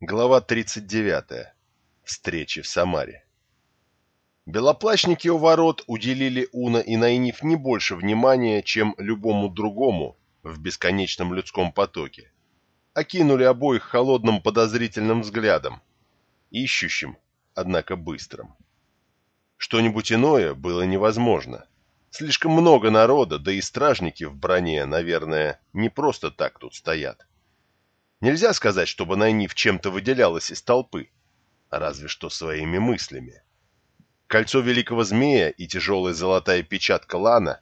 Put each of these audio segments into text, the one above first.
Глава 39. Встречи в Самаре. Белоплащники у ворот уделили Уна и Найниф не больше внимания, чем любому другому в бесконечном людском потоке. Окинули обоих холодным подозрительным взглядом, ищущим, однако быстрым. Что-нибудь иное было невозможно. Слишком много народа, да и стражники в броне, наверное, не просто так тут стоят. Нельзя сказать, чтобы Найниф чем-то выделялась из толпы, разве что своими мыслями. Кольцо великого змея и тяжелая золотая печатка Лана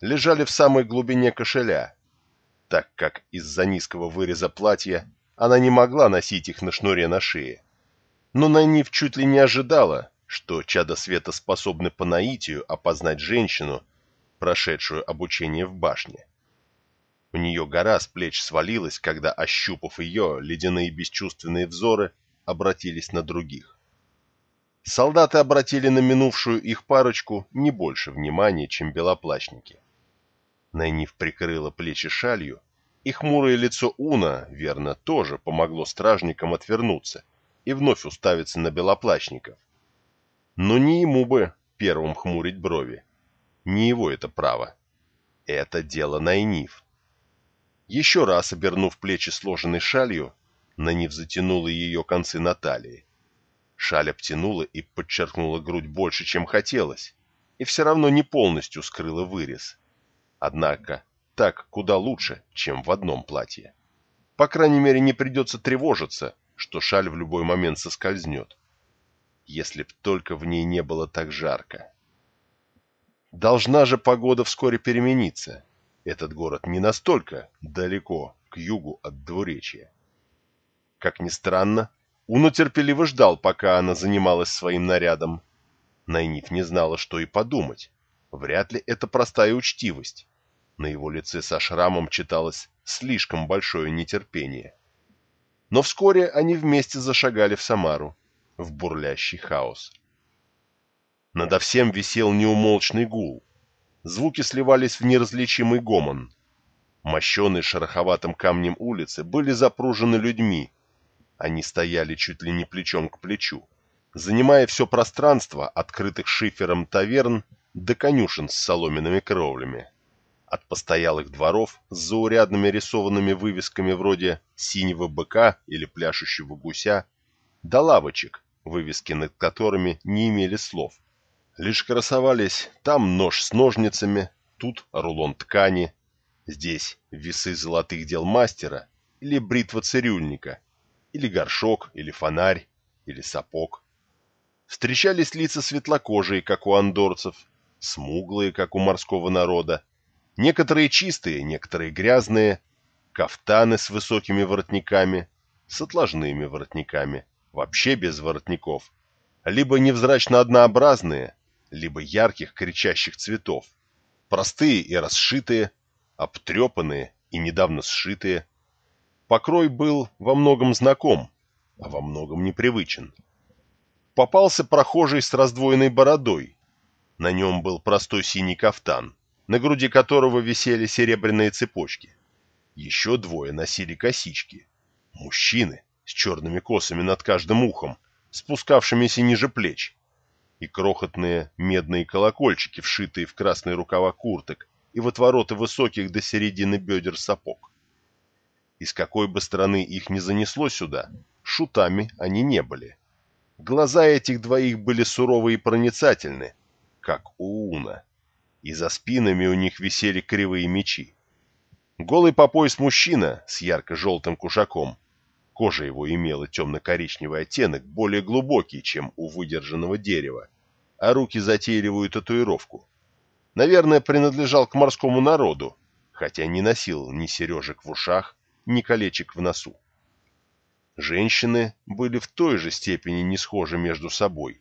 лежали в самой глубине кошеля, так как из-за низкого выреза платья она не могла носить их на шнуре на шее. Но Найниф чуть ли не ожидала, что чада света способны по наитию опознать женщину, прошедшую обучение в башне. У нее гора с плеч свалилась, когда, ощупав ее, ледяные бесчувственные взоры обратились на других. Солдаты обратили на минувшую их парочку не больше внимания, чем белоплащники. Найниф прикрыла плечи шалью, и хмурое лицо Уна, верно, тоже помогло стражникам отвернуться и вновь уставиться на белоплащников. Но не ему бы первым хмурить брови. Не его это право. Это дело Найниф. Еще раз обернув плечи сложенной шалью, Нанив затянула ее концы на талии. Шаль обтянула и подчеркнула грудь больше, чем хотелось, и все равно не полностью скрыла вырез. Однако так куда лучше, чем в одном платье. По крайней мере, не придется тревожиться, что шаль в любой момент соскользнет. Если б только в ней не было так жарко. Должна же погода вскоре перемениться. Этот город не настолько далеко к югу от двуречья. Как ни странно, Уна терпеливо ждал, пока она занималась своим нарядом. Найниф не знала, что и подумать. Вряд ли это простая учтивость. На его лице со шрамом читалось слишком большое нетерпение. Но вскоре они вместе зашагали в Самару, в бурлящий хаос. Надо всем висел неумолчный гул. Звуки сливались в неразличимый гомон. Мощеные шероховатым камнем улицы были запружены людьми. Они стояли чуть ли не плечом к плечу, занимая все пространство открытых шифером таверн до конюшен с соломенными кровлями. От постоялых дворов с заурядными рисованными вывесками вроде «синего быка» или «пляшущего гуся» до лавочек, вывески над которыми не имели слов – Лишь красовались. Там нож с ножницами, тут рулон ткани, здесь весы золотых дел мастера или бритва цирюльника, или горшок, или фонарь, или сапог. Встречались лица светлокожие, как у андорцев, смуглые, как у морского народа, некоторые чистые, некоторые грязные, кафтаны с высокими воротниками, с отложными воротниками, вообще без воротников, либо невзрачно однообразные, либо ярких кричащих цветов, простые и расшитые, обтрепанные и недавно сшитые. Покрой был во многом знаком, а во многом непривычен. Попался прохожий с раздвоенной бородой. На нем был простой синий кафтан, на груди которого висели серебряные цепочки. Еще двое носили косички. Мужчины с черными косами над каждым ухом, спускавшимися ниже плеч, и крохотные медные колокольчики, вшитые в красные рукава курток и в отвороты высоких до середины бедер сапог. Из какой бы стороны их ни занесло сюда, шутами они не были. Глаза этих двоих были суровы и проницательны, как у Уна, и за спинами у них висели кривые мечи. Голый по пояс мужчина с ярко-желтым кушаком, кожа его имела темно-коричневый оттенок, более глубокий, чем у выдержанного дерева, а руки затейливую татуировку. Наверное, принадлежал к морскому народу, хотя не носил ни сережек в ушах, ни колечек в носу. Женщины были в той же степени не схожи между собой.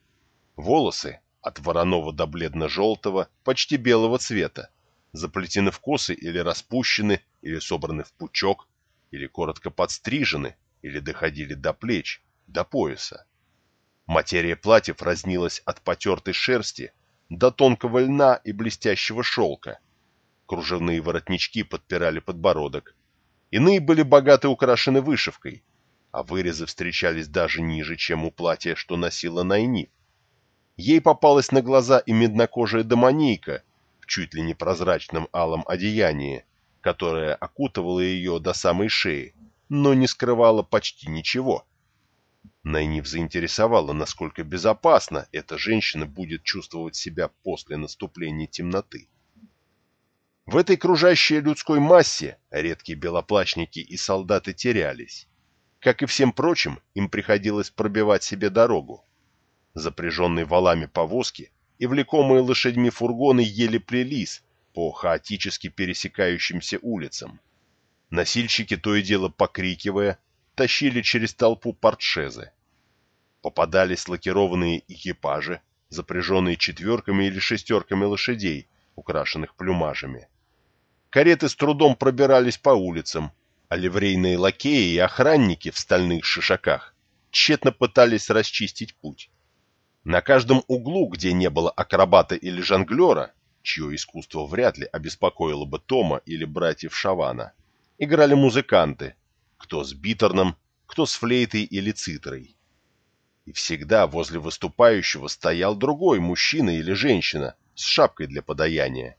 Волосы, от вороного до бледно-желтого, почти белого цвета, заплетены в косы или распущены, или собраны в пучок, или коротко подстрижены, или доходили до плеч, до пояса. Материя платьев разнилась от потертой шерсти до тонкого льна и блестящего шелка. Кружевные воротнички подпирали подбородок. Иные были богато украшены вышивкой, а вырезы встречались даже ниже, чем у платья, что носила Найни. Ей попалась на глаза и меднокожая домонейка в чуть ли не прозрачном алом одеянии, которое окутывало ее до самой шеи, но не скрывало почти ничего. Найниф заинтересовала, насколько безопасно эта женщина будет чувствовать себя после наступления темноты. В этой кружащей людской массе редкие белоплачники и солдаты терялись. Как и всем прочим, им приходилось пробивать себе дорогу. Запряженные валами повозки и влекомые лошадьми фургоны еле плелись по хаотически пересекающимся улицам. Носильщики, то и дело покрикивая, тащили через толпу портшезы. Попадались лакированные экипажи, запряженные четверками или шестерками лошадей, украшенных плюмажами. Кареты с трудом пробирались по улицам, а ливрейные лакеи и охранники в стальных шишаках тщетно пытались расчистить путь. На каждом углу, где не было акробата или жонглера, чье искусство вряд ли обеспокоило бы Тома или братьев Шавана, играли музыканты, кто с битерном, кто с флейтой или цитрой. И всегда возле выступающего стоял другой мужчина или женщина с шапкой для подаяния.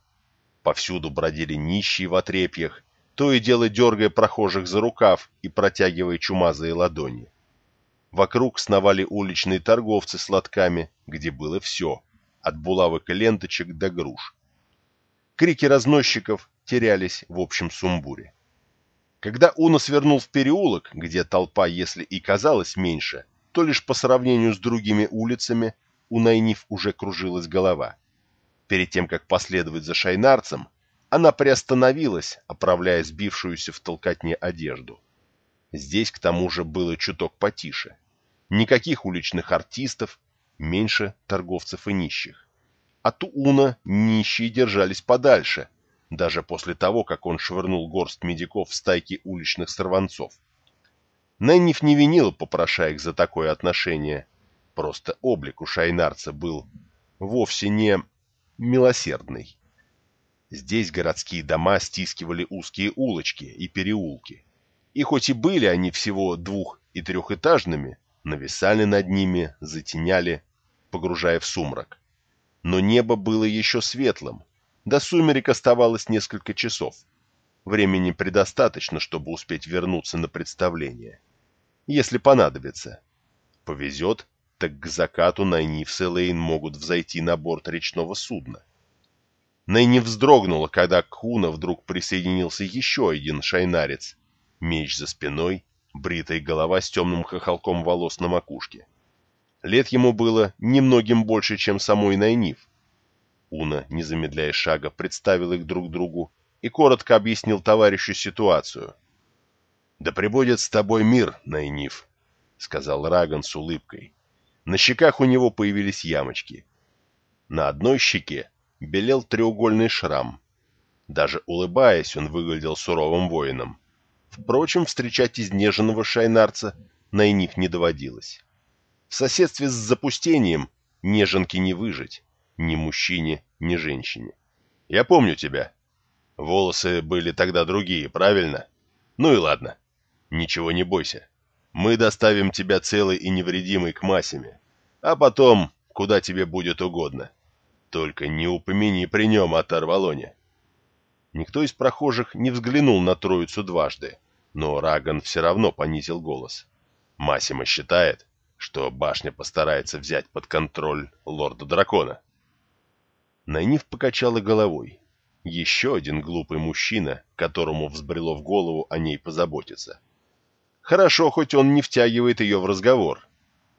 Повсюду бродили нищие в отрепьях, то и дело дергая прохожих за рукав и протягивая чумазые ладони. Вокруг сновали уличные торговцы с лотками, где было все, от булавок и ленточек до груш. Крики разносчиков терялись в общем сумбуре. Когда Уна свернул в переулок, где толпа, если и казалась меньше, то лишь по сравнению с другими улицами у Найниф уже кружилась голова. Перед тем, как последовать за шайнарцем, она приостановилась, оправляя сбившуюся в толкотне одежду. Здесь, к тому же, было чуток потише. Никаких уличных артистов, меньше торговцев и нищих. От Уна нищие держались подальше, даже после того, как он швырнул горсть медиков в стайки уличных сорванцов. Нэнниф не винила попрошаек за такое отношение. Просто облик у шайнарца был вовсе не милосердный. Здесь городские дома стискивали узкие улочки и переулки. И хоть и были они всего двух- и трехэтажными, нависали над ними, затеняли, погружая в сумрак. Но небо было еще светлым. До сумерек оставалось несколько часов. Времени предостаточно, чтобы успеть вернуться на представление. Если понадобится. Повезет, так к закату Найниф и Лейн могут взойти на борт речного судна. Найни вздрогнула, когда к Хуна вдруг присоединился еще один шайнарец. Меч за спиной, бритая голова с темным хохолком волос на макушке. Лет ему было немногим больше, чем самой Найниф. Уна, не замедляя шага, представил их друг другу и коротко объяснил товарищу ситуацию. «Да пребудет с тобой мир, Найниф», — сказал Раган с улыбкой. На щеках у него появились ямочки. На одной щеке белел треугольный шрам. Даже улыбаясь, он выглядел суровым воином. Впрочем, встречать изнеженного шайнарца Найниф не доводилось. В соседстве с запустением неженки не выжить, ни мужчине, ни женщине. Я помню тебя. Волосы были тогда другие, правильно? Ну и ладно. Ничего не бойся. Мы доставим тебя целый и невредимый к Масиме, а потом куда тебе будет угодно. Только не упомяни при нем о Тарвалоне. Никто из прохожих не взглянул на троицу дважды, но Раган все равно понизил голос. Масима считает, что башня постарается взять под контроль лорда-дракона. Найниф покачала головой. Еще один глупый мужчина, которому взбрело в голову о ней позаботиться. Хорошо, хоть он не втягивает ее в разговор.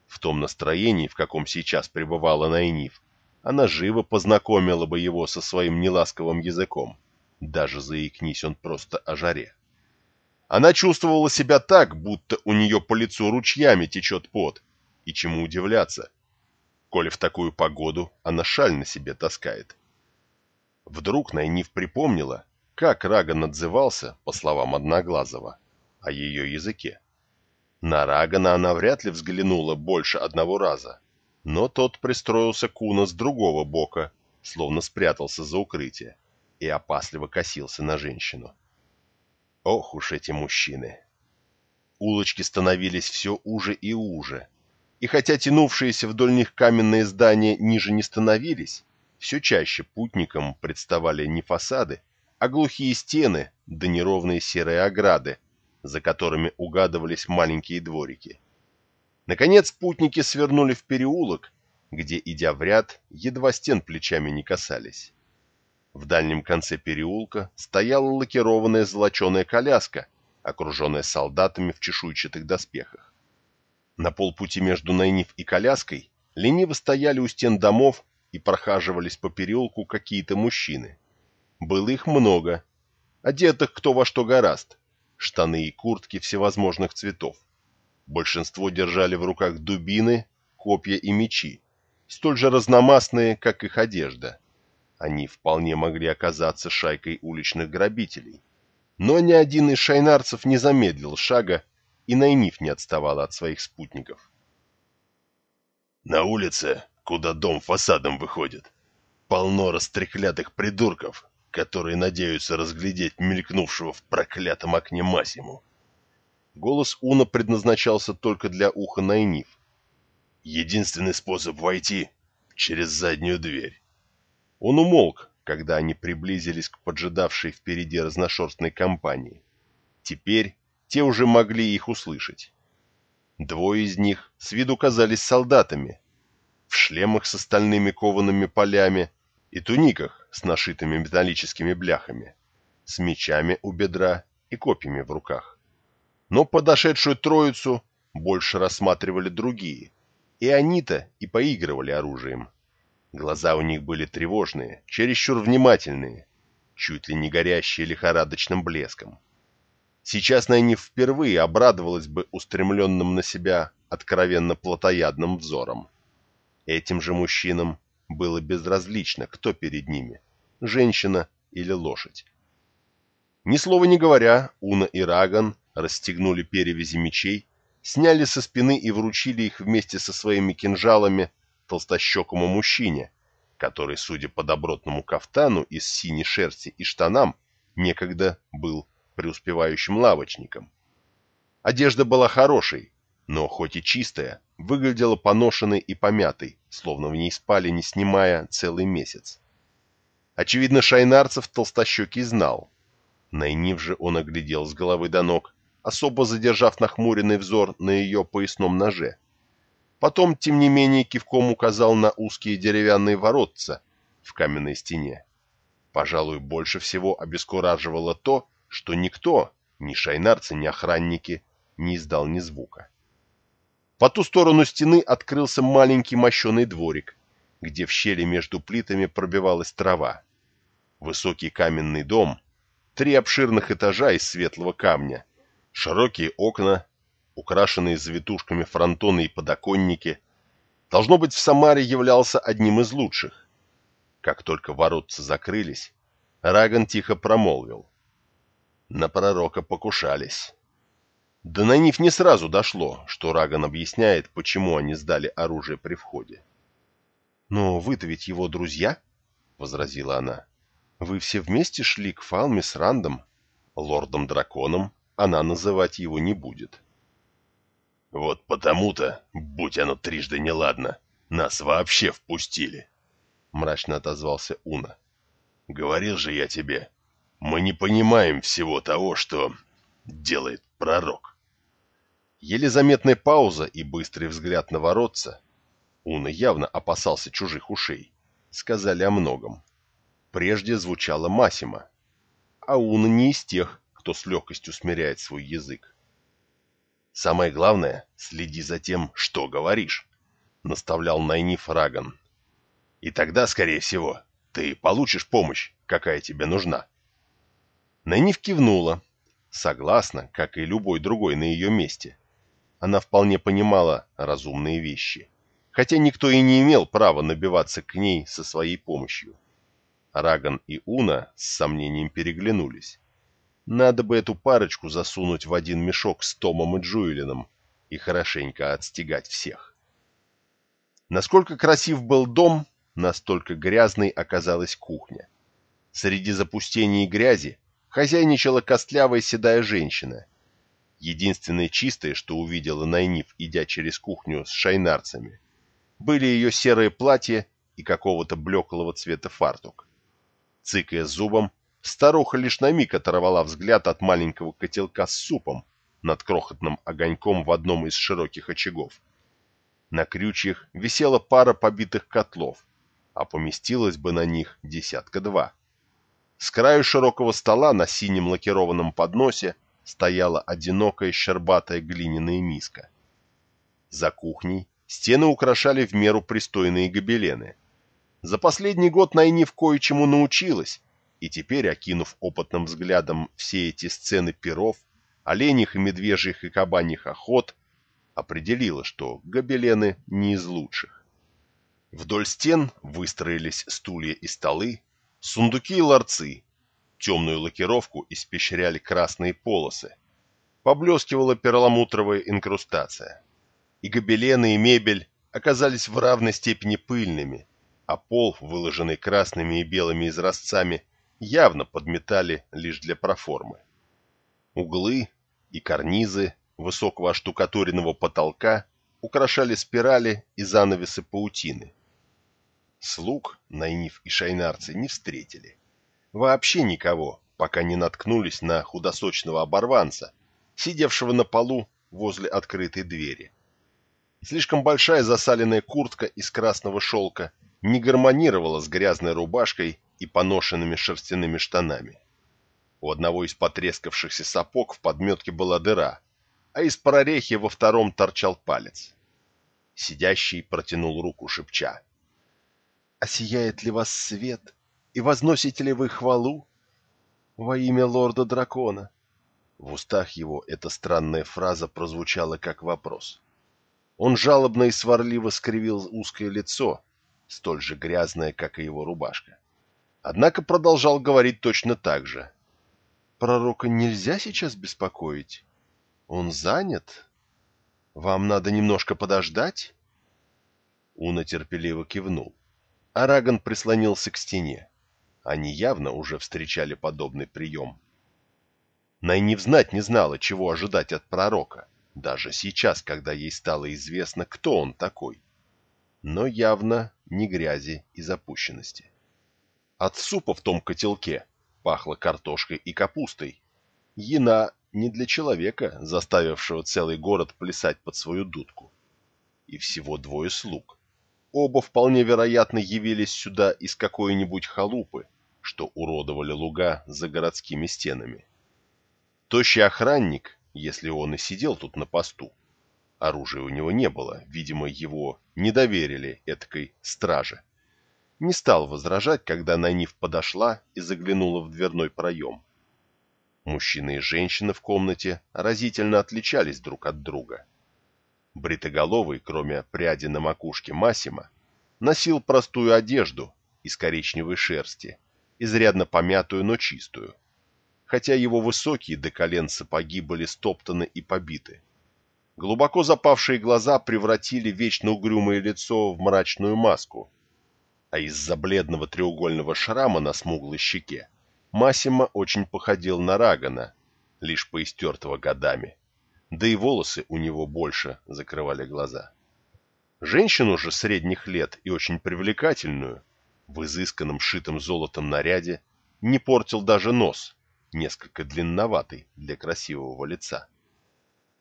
В том настроении, в каком сейчас пребывала Найниф, она живо познакомила бы его со своим неласковым языком, даже заикнись он просто о жаре. Она чувствовала себя так, будто у нее по лицу ручьями течет пот, и чему удивляться, коли в такую погоду она шаль на себе таскает. Вдруг Найниф припомнила, как Раган отзывался, по словам Одноглазого, о ее языке. На Рагана она вряд ли взглянула больше одного раза, но тот пристроился Куна с другого бока, словно спрятался за укрытие, и опасливо косился на женщину. Ох уж эти мужчины! Улочки становились все уже и уже. И хотя тянувшиеся вдоль них каменные здания ниже не становились, все чаще путникам представали не фасады, а глухие стены да неровные серые ограды, за которыми угадывались маленькие дворики. Наконец путники свернули в переулок, где, идя в ряд, едва стен плечами не касались. В дальнем конце переулка стояла лакированная золоченая коляска, окруженная солдатами в чешуйчатых доспехах. На полпути между Найниф и коляской лениво стояли у стен домов и прохаживались по переулку какие-то мужчины. Было их много, одетых кто во что гораст, штаны и куртки всевозможных цветов. Большинство держали в руках дубины, копья и мечи, столь же разномастные, как их одежда. Они вполне могли оказаться шайкой уличных грабителей. Но ни один из шайнарцев не замедлил шага, и Найниф не отставала от своих спутников. На улице, куда дом фасадом выходит, полно растреклятых придурков, которые надеются разглядеть мелькнувшего в проклятом окне Масиму. Голос Уна предназначался только для уха Найниф. Единственный способ войти — через заднюю дверь. Он умолк, когда они приблизились к поджидавшей впереди разношерстной компании. Теперь те уже могли их услышать. Двое из них с виду казались солдатами, в шлемах с остальными коваными полями и туниках с нашитыми металлическими бляхами, с мечами у бедра и копьями в руках. Но подошедшую троицу больше рассматривали другие, и они-то и поигрывали оружием. Глаза у них были тревожные, чересчур внимательные, чуть ли не горящие лихорадочным блеском. Сейчас Найни впервые обрадовалась бы устремленным на себя откровенно плотоядным взором. Этим же мужчинам было безразлично, кто перед ними – женщина или лошадь. Ни слова не говоря, Уна и Раган расстегнули перевязи мечей, сняли со спины и вручили их вместе со своими кинжалами толстощекому мужчине, который, судя по добротному кафтану из синей шерсти и штанам, некогда был преуспевающим лавочником. Одежда была хорошей, но хоть и чистая, выглядела поношенной и помятой, словно в ней спали, не снимая, целый месяц. Очевидно, Шайнарцев толстощекий знал. Найнив же он оглядел с головы до ног, особо задержав нахмуренный взор на ее поясном ноже. Потом, тем не менее, кивком указал на узкие деревянные воротца в каменной стене. Пожалуй, больше всего обескураживало то, что никто, ни шайнарцы, ни охранники, не издал ни звука. По ту сторону стены открылся маленький мощеный дворик, где в щели между плитами пробивалась трава. Высокий каменный дом, три обширных этажа из светлого камня, широкие окна, украшенные завитушками фронтоны и подоконники. Должно быть, в Самаре являлся одним из лучших. Как только воротцы закрылись, Раган тихо промолвил. На пророка покушались. До Нанив не сразу дошло, что Раган объясняет, почему они сдали оружие при входе. «Но вы-то ведь его друзья?» — возразила она. «Вы все вместе шли к Фалме с Рандом. Лордом-драконом она называть его не будет». «Вот потому-то, будь оно трижды неладно, нас вообще впустили», — мрачно отозвался Уна. «Говорил же я тебе, мы не понимаем всего того, что делает пророк». Еле заметная пауза и быстрый взгляд на воротца, Уна явно опасался чужих ушей, сказали о многом. Прежде звучала Масима, а Уна не из тех, кто с легкостью смиряет свой язык. «Самое главное, следи за тем, что говоришь», — наставлял Найниф Раган. «И тогда, скорее всего, ты получишь помощь, какая тебе нужна». Найниф кивнула, согласна, как и любой другой на ее месте она вполне понимала разумные вещи, хотя никто и не имел права набиваться к ней со своей помощью. Раган и Уна с сомнением переглянулись. Надо бы эту парочку засунуть в один мешок с Томом и Джуэлином и хорошенько отстегать всех. Насколько красив был дом, настолько грязной оказалась кухня. Среди запустения и грязи хозяйничала костлявая седая женщина — Единственное чистое, что увидела Найниф, идя через кухню с шайнарцами, были ее серое платье и какого-то блеклого цвета фартук. Цыкая зубом, старуха лишь на миг оторвала взгляд от маленького котелка с супом над крохотным огоньком в одном из широких очагов. На крючьях висела пара побитых котлов, а поместилось бы на них десятка-два. С краю широкого стола на синем лакированном подносе стояла одинокая щербатая глиняная миска. За кухней стены украшали в меру пристойные гобелены. За последний год Найниф кое-чему научилась, и теперь, окинув опытным взглядом все эти сцены перов, оленьих и медвежьих и кабаньих охот, определила, что гобелены не из лучших. Вдоль стен выстроились стулья и столы, сундуки и ларцы, Темную лакировку испещряли красные полосы. Поблескивала перламутровая инкрустация. И гобелены, и мебель оказались в равной степени пыльными, а пол, выложенный красными и белыми изразцами, явно подметали лишь для проформы. Углы и карнизы высокого оштукатуренного потолка украшали спирали и занавесы паутины. Слуг Найниф и Шайнарцы не встретили. Вообще никого, пока не наткнулись на худосочного оборванца, сидевшего на полу возле открытой двери. Слишком большая засаленная куртка из красного шелка не гармонировала с грязной рубашкой и поношенными шерстяными штанами. У одного из потрескавшихся сапог в подметке была дыра, а из прорехи во втором торчал палец. Сидящий протянул руку шепча. «Осияет ли вас свет?» и возносите ли вы хвалу во имя лорда-дракона?» В устах его эта странная фраза прозвучала как вопрос. Он жалобно и сварливо скривил узкое лицо, столь же грязное, как и его рубашка. Однако продолжал говорить точно так же. «Пророка нельзя сейчас беспокоить? Он занят? Вам надо немножко подождать?» Уна терпеливо кивнул. Арагон прислонился к стене. Они явно уже встречали подобный прием. Найнив знать не знала, чего ожидать от пророка, даже сейчас, когда ей стало известно, кто он такой. Но явно не грязи и запущенности. От супа в том котелке пахло картошкой и капустой. Ена не для человека, заставившего целый город плясать под свою дудку. И всего двое слуг. Оба вполне вероятно явились сюда из какой-нибудь халупы, что уродовали луга за городскими стенами. Тощий охранник, если он и сидел тут на посту, оружия у него не было, видимо, его не доверили этакой страже, не стал возражать, когда Найниф подошла и заглянула в дверной проем. Мужчина и женщина в комнате разительно отличались друг от друга. Бритоголовый, кроме пряди на макушке Масима, носил простую одежду из коричневой шерсти изрядно помятую, но чистую, хотя его высокие до колен сапоги были стоптаны и побиты. Глубоко запавшие глаза превратили вечно угрюмое лицо в мрачную маску, а из-за бледного треугольного шрама на смуглой щеке Массимо очень походил на Рагана, лишь поистертого годами, да и волосы у него больше закрывали глаза. Женщину же средних лет и очень привлекательную в изысканном шитом золотом наряде не портил даже нос, несколько длинноватый для красивого лица.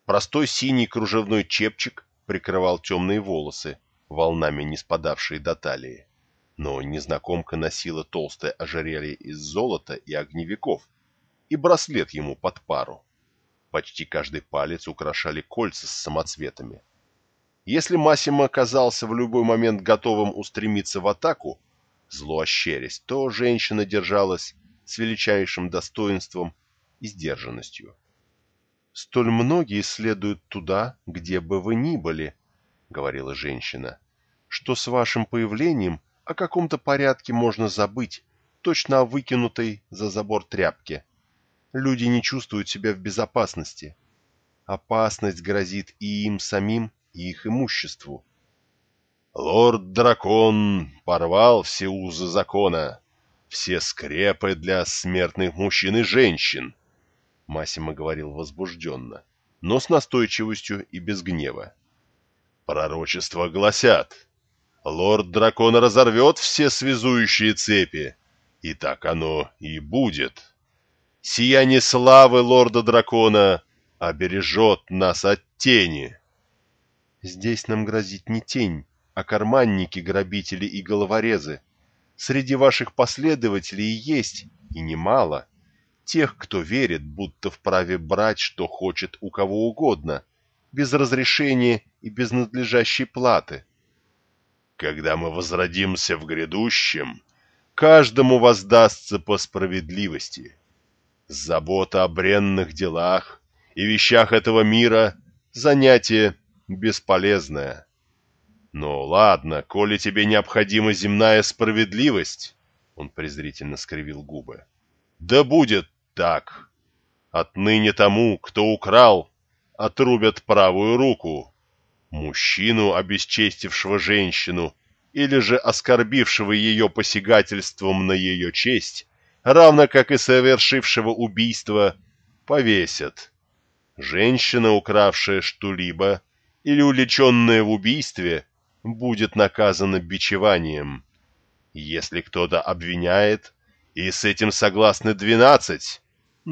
Простой синий кружевной чепчик прикрывал темные волосы, волнами не спадавшие до талии. Но незнакомка носила толстое ожерелье из золота и огневиков и браслет ему под пару. Почти каждый палец украшали кольца с самоцветами. Если Массимо оказался в любой момент готовым устремиться в атаку, зло ощерясь, то женщина держалась с величайшим достоинством и сдержанностью. «Столь многие следуют туда, где бы вы ни были», — говорила женщина, — «что с вашим появлением о каком-то порядке можно забыть, точно о выкинутой за забор тряпке. Люди не чувствуют себя в безопасности. Опасность грозит и им самим, и их имуществу. Лорд-дракон порвал все узы закона, все скрепы для смертных мужчин и женщин, Массимо говорил возбужденно. но с настойчивостью и без гнева. «Пророчества гласят, лорд-дракон разорвет все связующие цепи, и так оно и будет. Сияние славы лорда-дракона обережет нас от тени». «Здесь нам грозит не тень, а карманники, грабители и головорезы. Среди ваших последователей есть, и немало, тех, кто верит, будто вправе брать, что хочет у кого угодно, без разрешения и без надлежащей платы. Когда мы возродимся в грядущем, каждому воздастся по справедливости. Забота о бренных делах и вещах этого мира — занятие бесполезное. «Ну ладно, коли тебе необходима земная справедливость...» Он презрительно скривил губы. «Да будет так. Отныне тому, кто украл, отрубят правую руку. Мужчину, обесчестившего женщину, или же оскорбившего ее посягательством на ее честь, равно как и совершившего убийство, повесят. Женщина, укравшая что-либо или уличенная в убийстве, будет наказана бичеванием. Если кто-то обвиняет, и с этим согласны двенадцать,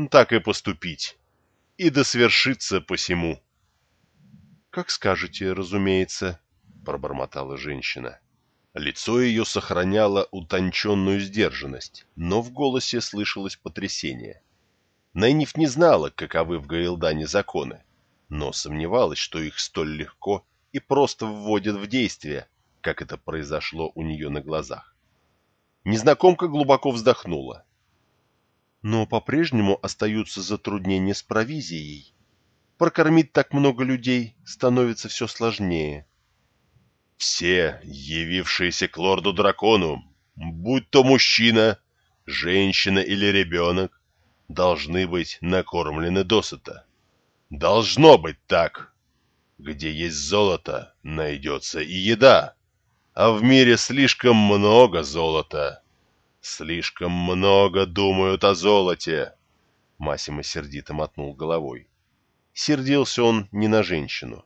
так и поступить. И да свершится посему. — Как скажете, разумеется, — пробормотала женщина. Лицо ее сохраняло утонченную сдержанность, но в голосе слышалось потрясение. Найниф не знала, каковы в Гаилдане законы, но сомневалась, что их столь легко и просто вводят в действие, как это произошло у нее на глазах. Незнакомка глубоко вздохнула. Но по-прежнему остаются затруднения с провизией. Прокормить так много людей становится все сложнее. Все, явившиеся к лорду-дракону, будь то мужчина, женщина или ребенок, должны быть накормлены досыта. Должно быть так. Где есть золото, найдется и еда. А в мире слишком много золота. Слишком много думают о золоте. Массимо сердито мотнул головой. Сердился он не на женщину.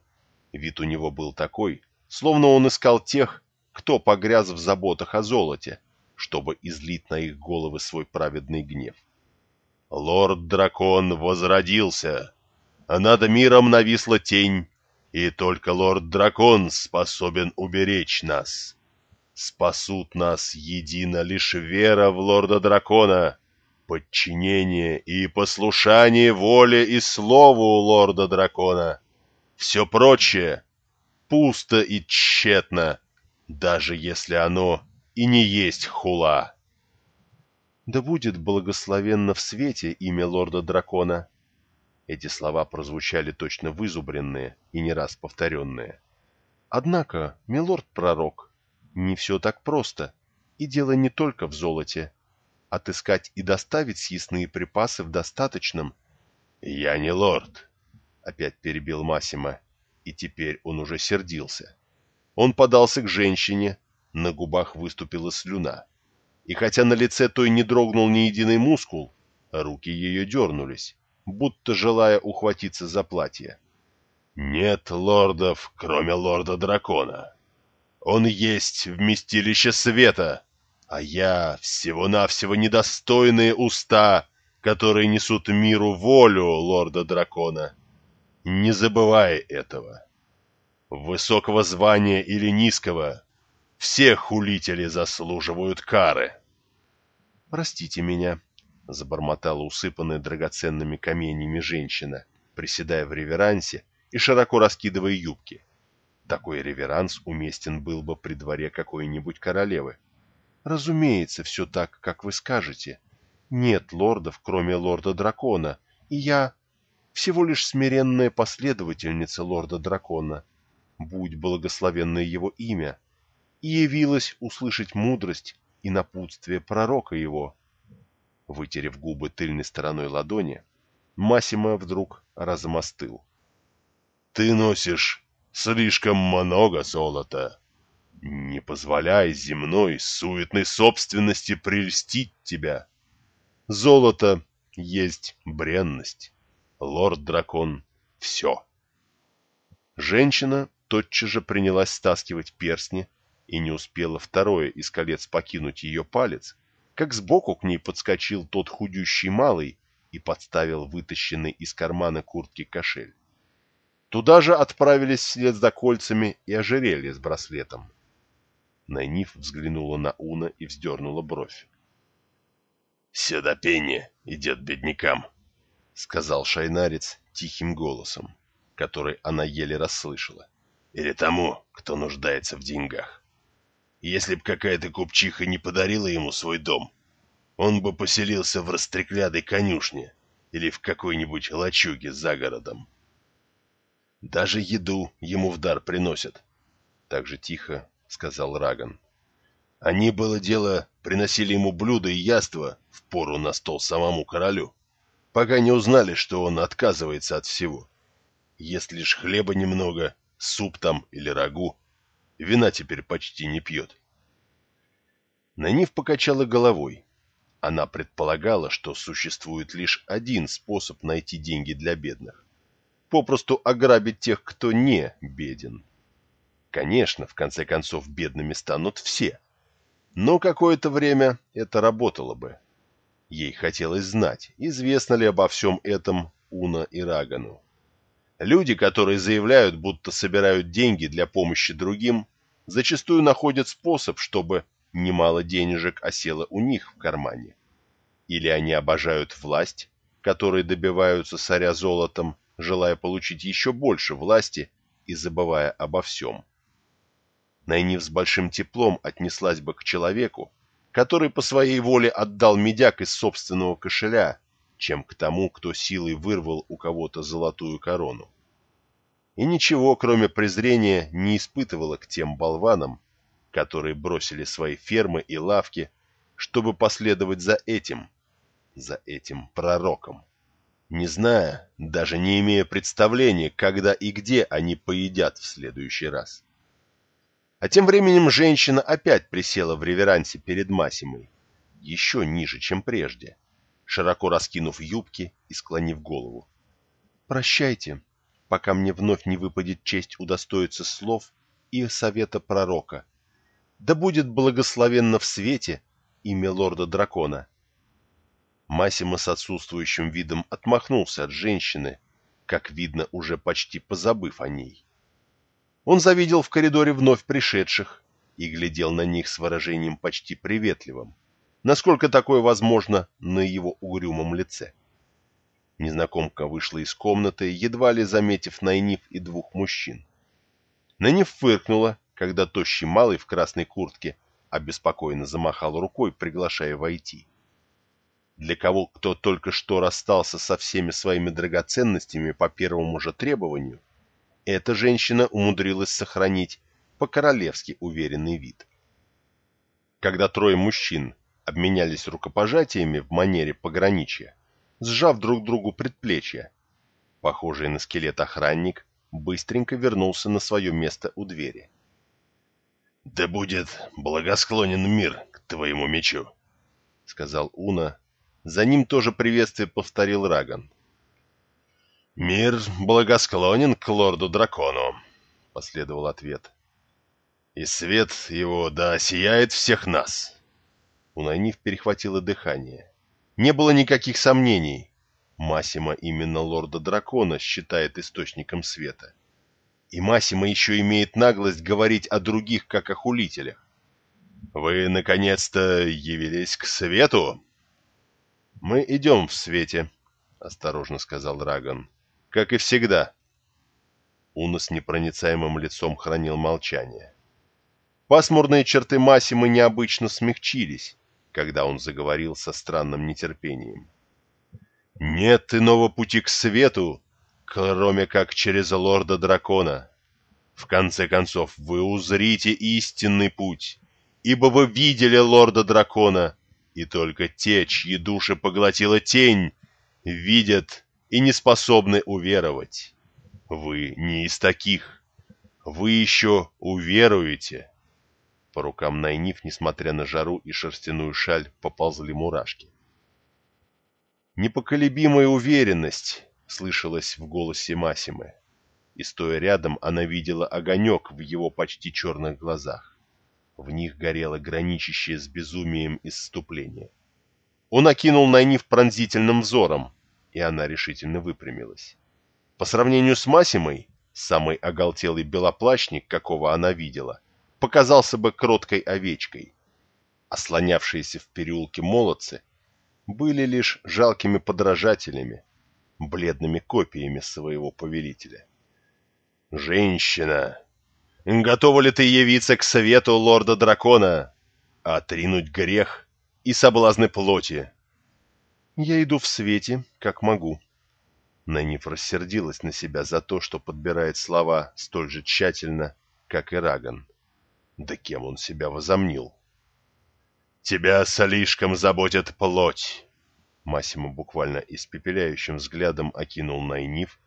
Вид у него был такой, словно он искал тех, кто погряз в заботах о золоте, чтобы излить на их головы свой праведный гнев. Лорд-дракон возродился, над миром нависла тень, и только лорд-дракон способен уберечь нас. Спасут нас едино лишь вера в лорда-дракона, подчинение и послушание воле и слову лорда-дракона. Все прочее пусто и тщетно, даже если оно и не есть хула. Да будет благословенно в свете имя лорда-дракона. Эти слова прозвучали точно вызубренные и не раз повторенные. Однако, милорд-пророк, не все так просто, и дело не только в золоте. Отыскать и доставить съестные припасы в достаточном... — Я не лорд, — опять перебил Массимо, и теперь он уже сердился. Он подался к женщине, на губах выступила слюна. И хотя на лице той не дрогнул ни единый мускул, руки ее дернулись, будто желая ухватиться за платье. «Нет лордов, кроме лорда-дракона», он есть вместилище света, а я всего-навсего недостойные уста, которые несут миру волю лорда-дракона. Не забывай этого. Высокого звания или низкого, все хулители заслуживают кары. «Простите меня», — забормотала усыпанная драгоценными каменьями женщина, приседая в реверансе и широко раскидывая юбки. Такой реверанс уместен был бы при дворе какой-нибудь королевы. Разумеется, все так, как вы скажете. Нет лордов, кроме лорда-дракона, и я всего лишь смиренная последовательница лорда-дракона. Будь благословенное его имя. И явилась услышать мудрость и напутствие пророка его. Вытерев губы тыльной стороной ладони, Массимо вдруг размостыл. — Ты носишь слишком много золота. Не позволяй земной суетной собственности прельстить тебя. Золото есть бренность. Лорд-дракон все. Женщина тотчас же принялась стаскивать перстни, и не успела второе из колец покинуть ее палец, как сбоку к ней подскочил тот худющий малый и подставил вытащенный из кармана куртки кошель. Туда же отправились вслед за кольцами и ожерелье с браслетом. Найниф взглянула на Уна и вздернула бровь. «Седопение идет беднякам», — сказал шайнарец тихим голосом, который она еле расслышала. «Или тому, кто нуждается в деньгах. Если б какая-то купчиха не подарила ему свой дом, он бы поселился в растреклядой конюшне или в какой-нибудь лачуге за городом. Даже еду ему в дар приносят. Так же тихо сказал Раган. Они, было дело, приносили ему блюда и яства в пору на стол самому королю, пока не узнали, что он отказывается от всего. Ест лишь хлеба немного, суп там или рагу. Вина теперь почти не пьет. Нанив покачала головой. Она предполагала, что существует лишь один способ найти деньги для бедных попросту ограбить тех, кто не беден. Конечно, в конце концов, бедными станут все. Но какое-то время это работало бы. Ей хотелось знать, известно ли обо всем этом Уна и Рагану. Люди, которые заявляют, будто собирают деньги для помощи другим, зачастую находят способ, чтобы немало денежек осело у них в кармане. Или они обожают власть, которые добиваются царя золотом, желая получить еще больше власти и забывая обо всем. Найнив с большим теплом отнеслась бы к человеку, который по своей воле отдал медяк из собственного кошеля, чем к тому, кто силой вырвал у кого-то золотую корону. И ничего, кроме презрения, не испытывала к тем болванам, которые бросили свои фермы и лавки, чтобы последовать за этим, за этим пророком не зная, даже не имея представления, когда и где они поедят в следующий раз. А тем временем женщина опять присела в реверансе перед Масимой, еще ниже, чем прежде, широко раскинув юбки и склонив голову. «Прощайте, пока мне вновь не выпадет честь удостоиться слов и совета пророка. Да будет благословенно в свете имя лорда-дракона». Массимо с отсутствующим видом отмахнулся от женщины, как видно, уже почти позабыв о ней. Он завидел в коридоре вновь пришедших и глядел на них с выражением почти приветливым, насколько такое возможно на его угрюмом лице. Незнакомка вышла из комнаты, едва ли заметив Найниф и двух мужчин. Найниф фыркнула, когда тощий малый в красной куртке обеспокоенно замахал рукой, приглашая войти. Для кого, кто только что расстался со всеми своими драгоценностями по первому же требованию, эта женщина умудрилась сохранить по-королевски уверенный вид. Когда трое мужчин обменялись рукопожатиями в манере пограничья, сжав друг другу предплечья, похожий на скелет охранник быстренько вернулся на свое место у двери. «Да будет благосклонен мир к твоему мечу», — сказал Уна, за ним тоже приветствие повторил Раган. «Мир благосклонен к лорду-дракону», — последовал ответ. «И свет его да сияет всех нас». У Найниф перехватило дыхание. Не было никаких сомнений. Масима именно лорда-дракона считает источником света. И Масима еще имеет наглость говорить о других, как о хулителях. «Вы, наконец-то, явились к свету?» «Мы идем в свете», — осторожно сказал Раган. «Как и всегда». Уна с непроницаемым лицом хранил молчание. Пасмурные черты Массимы необычно смягчились, когда он заговорил со странным нетерпением. «Нет иного пути к свету, кроме как через лорда-дракона. В конце концов, вы узрите истинный путь, ибо вы видели лорда-дракона, и только те, чьи души поглотила тень, видят и не способны уверовать. Вы не из таких. Вы еще уверуете. По рукам Найниф, несмотря на жару и шерстяную шаль, поползли мурашки. Непоколебимая уверенность, слышалось в голосе Масимы. И стоя рядом, она видела огонек в его почти черных глазах. В них горело граничащее с безумием исступление. Он окинул Найниф пронзительным взором, и она решительно выпрямилась. По сравнению с Масимой, самый оголтелый белоплащник, какого она видела, показался бы кроткой овечкой. Ослонявшиеся в переулке молодцы были лишь жалкими подражателями, бледными копиями своего повелителя. «Женщина, готова ли ты явиться к совету лорда-дракона, отринуть грех и соблазны плоти?» «Я иду в свете, как могу». Наниф рассердилась на себя за то, что подбирает слова столь же тщательно, как и Раган. Да кем он себя возомнил? «Тебя слишком заботит плоть!» Массимо буквально испепеляющим взглядом окинул Найниф,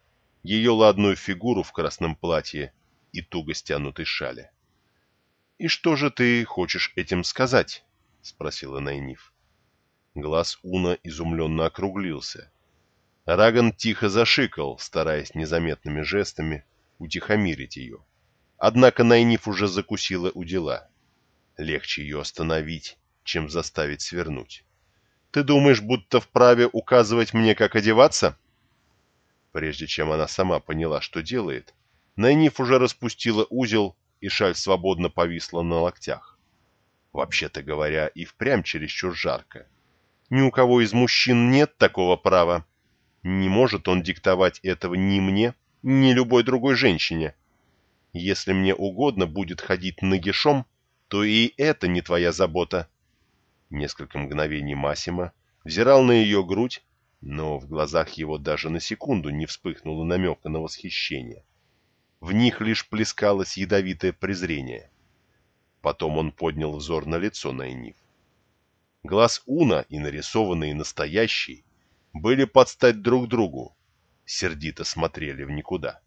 ее ладную фигуру в красном платье и туго стянутой шале. «И что же ты хочешь этим сказать?» — спросила Найниф. Глаз Уна изумленно округлился. Раган тихо зашикал, стараясь незаметными жестами утихомирить ее. Однако Найниф уже закусила у дела. Легче ее остановить, чем заставить свернуть. «Ты думаешь, будто вправе указывать мне, как одеваться?» Прежде чем она сама поняла, что делает, Найниф уже распустила узел, и шаль свободно повисла на локтях. Вообще-то говоря, и впрямь чересчур жарко. Ни у кого из мужчин нет такого права. Не может он диктовать этого ни мне, ни любой другой женщине. Если мне угодно будет ходить нагишом, то и это не твоя забота. Несколько мгновений Масима взирал на ее грудь, но в глазах его даже на секунду не вспыхнуло намека на восхищение. В них лишь плескалось ядовитое презрение. Потом он поднял взор на лицо Найниф. Глаз Уна и нарисованный настоящий были под стать друг другу, сердито смотрели в никуда.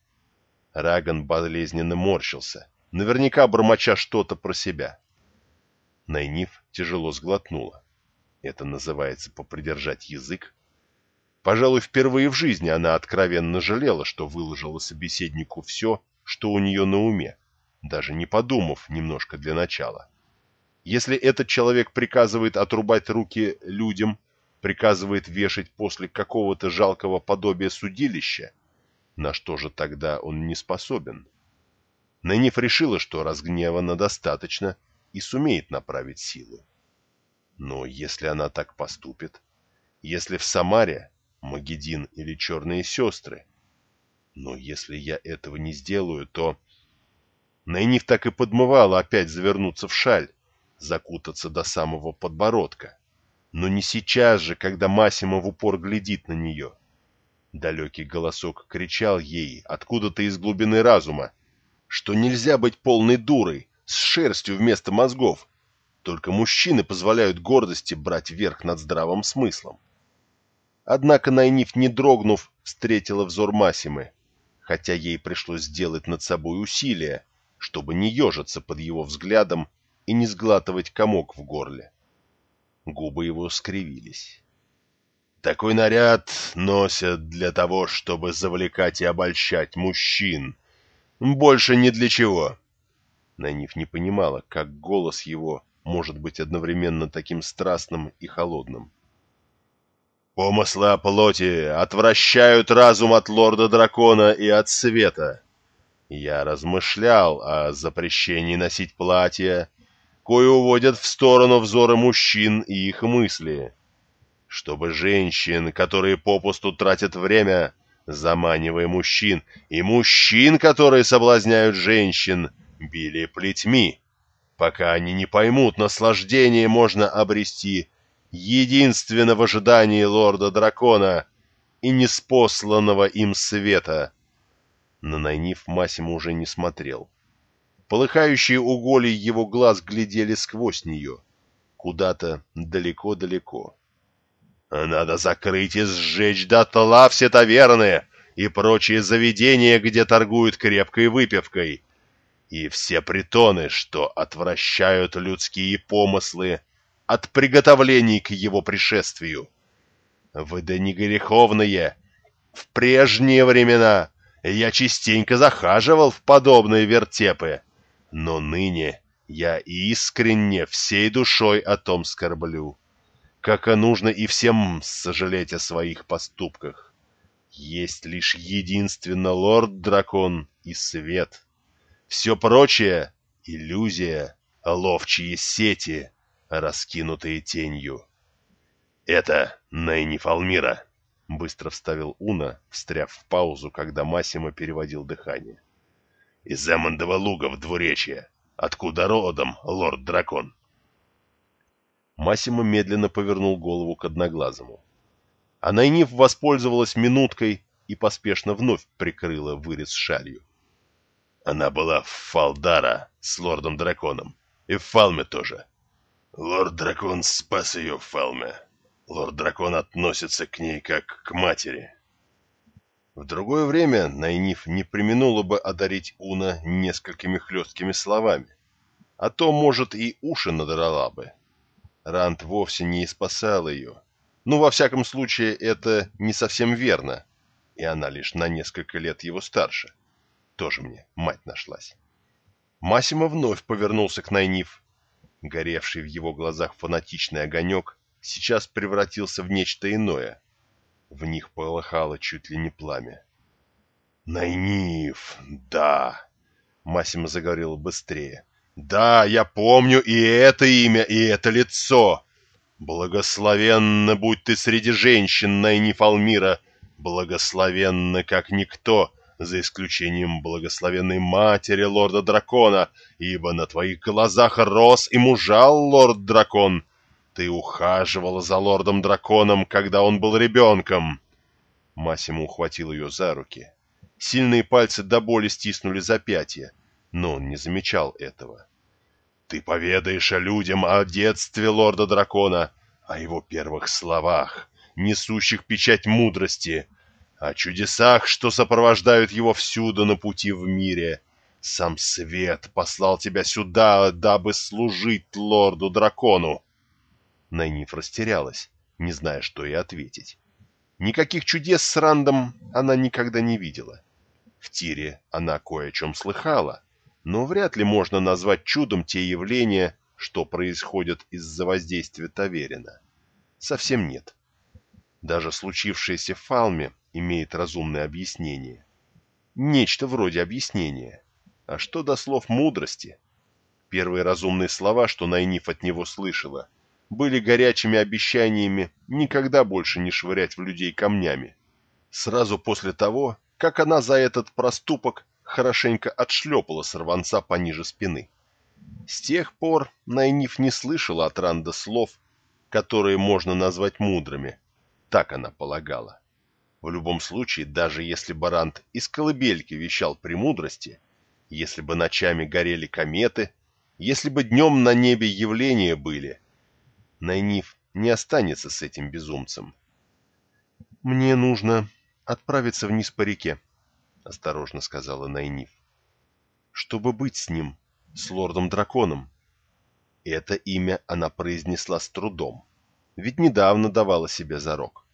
Раган болезненно морщился, наверняка бормоча что-то про себя. Найниф тяжело сглотнула. Это называется попридержать язык. Пожалуй, впервые в жизни она откровенно жалела, что выложила собеседнику все, что у нее на уме, даже не подумав немножко для начала. Если этот человек приказывает отрубать руки людям, приказывает вешать после какого-то жалкого подобия судилища, на что же тогда он не способен? Нэниф решила, что разгневана достаточно, и сумеет направить силу. Но если она так поступит, если в Самаре Магедин или Черные Сестры, но если я этого не сделаю, то... Найниф так и подмывала опять завернуться в шаль, закутаться до самого подбородка. Но не сейчас же, когда Масима в упор глядит на нее. Далекий голосок кричал ей откуда-то из глубины разума, что нельзя быть полной дурой, с шерстью вместо мозгов. Только мужчины позволяют гордости брать верх над здравым смыслом. Однако Найниф, не дрогнув, встретила взор Масимы, хотя ей пришлось сделать над собой усилие, чтобы не ежиться под его взглядом и не сглатывать комок в горле. Губы его скривились. Такой наряд носят для того, чтобы завлекать и обольщать мужчин. Больше ни для чего. Найниф не понимала, как голос его может быть одновременно таким страстным и холодным. «Помыслы о плоти отвращают разум от лорда-дракона и от света. Я размышлял о запрещении носить платья, кое уводят в сторону взоры мужчин и их мысли, чтобы женщин, которые попусту тратят время, заманивая мужчин, и мужчин, которые соблазняют женщин — били плетьми, пока они не поймут, наслаждение можно обрести единственно в ожидании лорда-дракона и неспосланного им света. На Найниф Масима уже не смотрел. Полыхающие уголи его глаз глядели сквозь нее, куда-то далеко-далеко. «Надо закрыть и сжечь дотла все таверны и прочие заведения, где торгуют крепкой выпивкой, и все притоны, что отвращают людские помыслы от приготовлений к его пришествию. Вы да не греховные В прежние времена я частенько захаживал в подобные вертепы, но ныне я искренне всей душой о том скорблю, как и нужно и всем сожалеть о своих поступках. Есть лишь единственно лорд-дракон и свет. Все прочее — иллюзия, ловчие сети, раскинутые тенью. «Это Найниф Алмира», — быстро вставил Уна, встряв в паузу, когда Массимо переводил дыхание. «Из Эммондова луга в двуречье. Откуда родом, лорд-дракон?» Массимо медленно повернул голову к Одноглазому. А Найниф воспользовалась минуткой и поспешно вновь прикрыла вырез шалью. Она была в Фалдара с лордом-драконом, и в Фалме тоже. Лорд-дракон спас ее в Фалме. Лорд-дракон относится к ней как к матери. В другое время Найниф не применула бы одарить Уна несколькими хлесткими словами, а то, может, и уши надрала бы. Рант вовсе не спасал ее. Ну, во всяком случае, это не совсем верно, и она лишь на несколько лет его старше. Тоже мне мать нашлась. Массимо вновь повернулся к Найниф. Горевший в его глазах фанатичный огонек сейчас превратился в нечто иное. В них полыхало чуть ли не пламя. «Найниф, да!» Массимо заговорил быстрее. «Да, я помню и это имя, и это лицо! Благословенна будь ты среди женщин, Найниф Алмира, благословенна как никто, за исключением благословенной матери лорда-дракона, ибо на твоих глазах рос и мужал лорд-дракон, ты ухаживала за лордом-драконом, когда он был ребенком. Массимо ухватил ее за руки. Сильные пальцы до боли стиснули запястье, но он не замечал этого. Ты поведаешь о людям о детстве лорда-дракона, о его первых словах, несущих печать мудрости, о чудесах, что сопровождают его всюду на пути в мире. Сам свет послал тебя сюда, дабы служить лорду-дракону. Найниф растерялась, не зная, что и ответить. Никаких чудес с Рандом она никогда не видела. В тире она кое о чем слыхала, но вряд ли можно назвать чудом те явления, что происходят из-за воздействия Таверина. Совсем нет. Даже случившееся в Фалме имеет разумное объяснение. Нечто вроде объяснения. А что до слов мудрости? Первые разумные слова, что Найниф от него слышала, были горячими обещаниями никогда больше не швырять в людей камнями. Сразу после того, как она за этот проступок хорошенько отшлепала сорванца пониже спины. С тех пор Найниф не слышала от Ранда слов, которые можно назвать мудрыми. Так она полагала. В любом случае, даже если бы Ранд из колыбельки вещал премудрости, если бы ночами горели кометы, если бы днем на небе явления были, Найниф не останется с этим безумцем. «Мне нужно отправиться вниз по реке», — осторожно сказала Найниф. «Чтобы быть с ним, с лордом-драконом». Это имя она произнесла с трудом, ведь недавно давала себе зарок.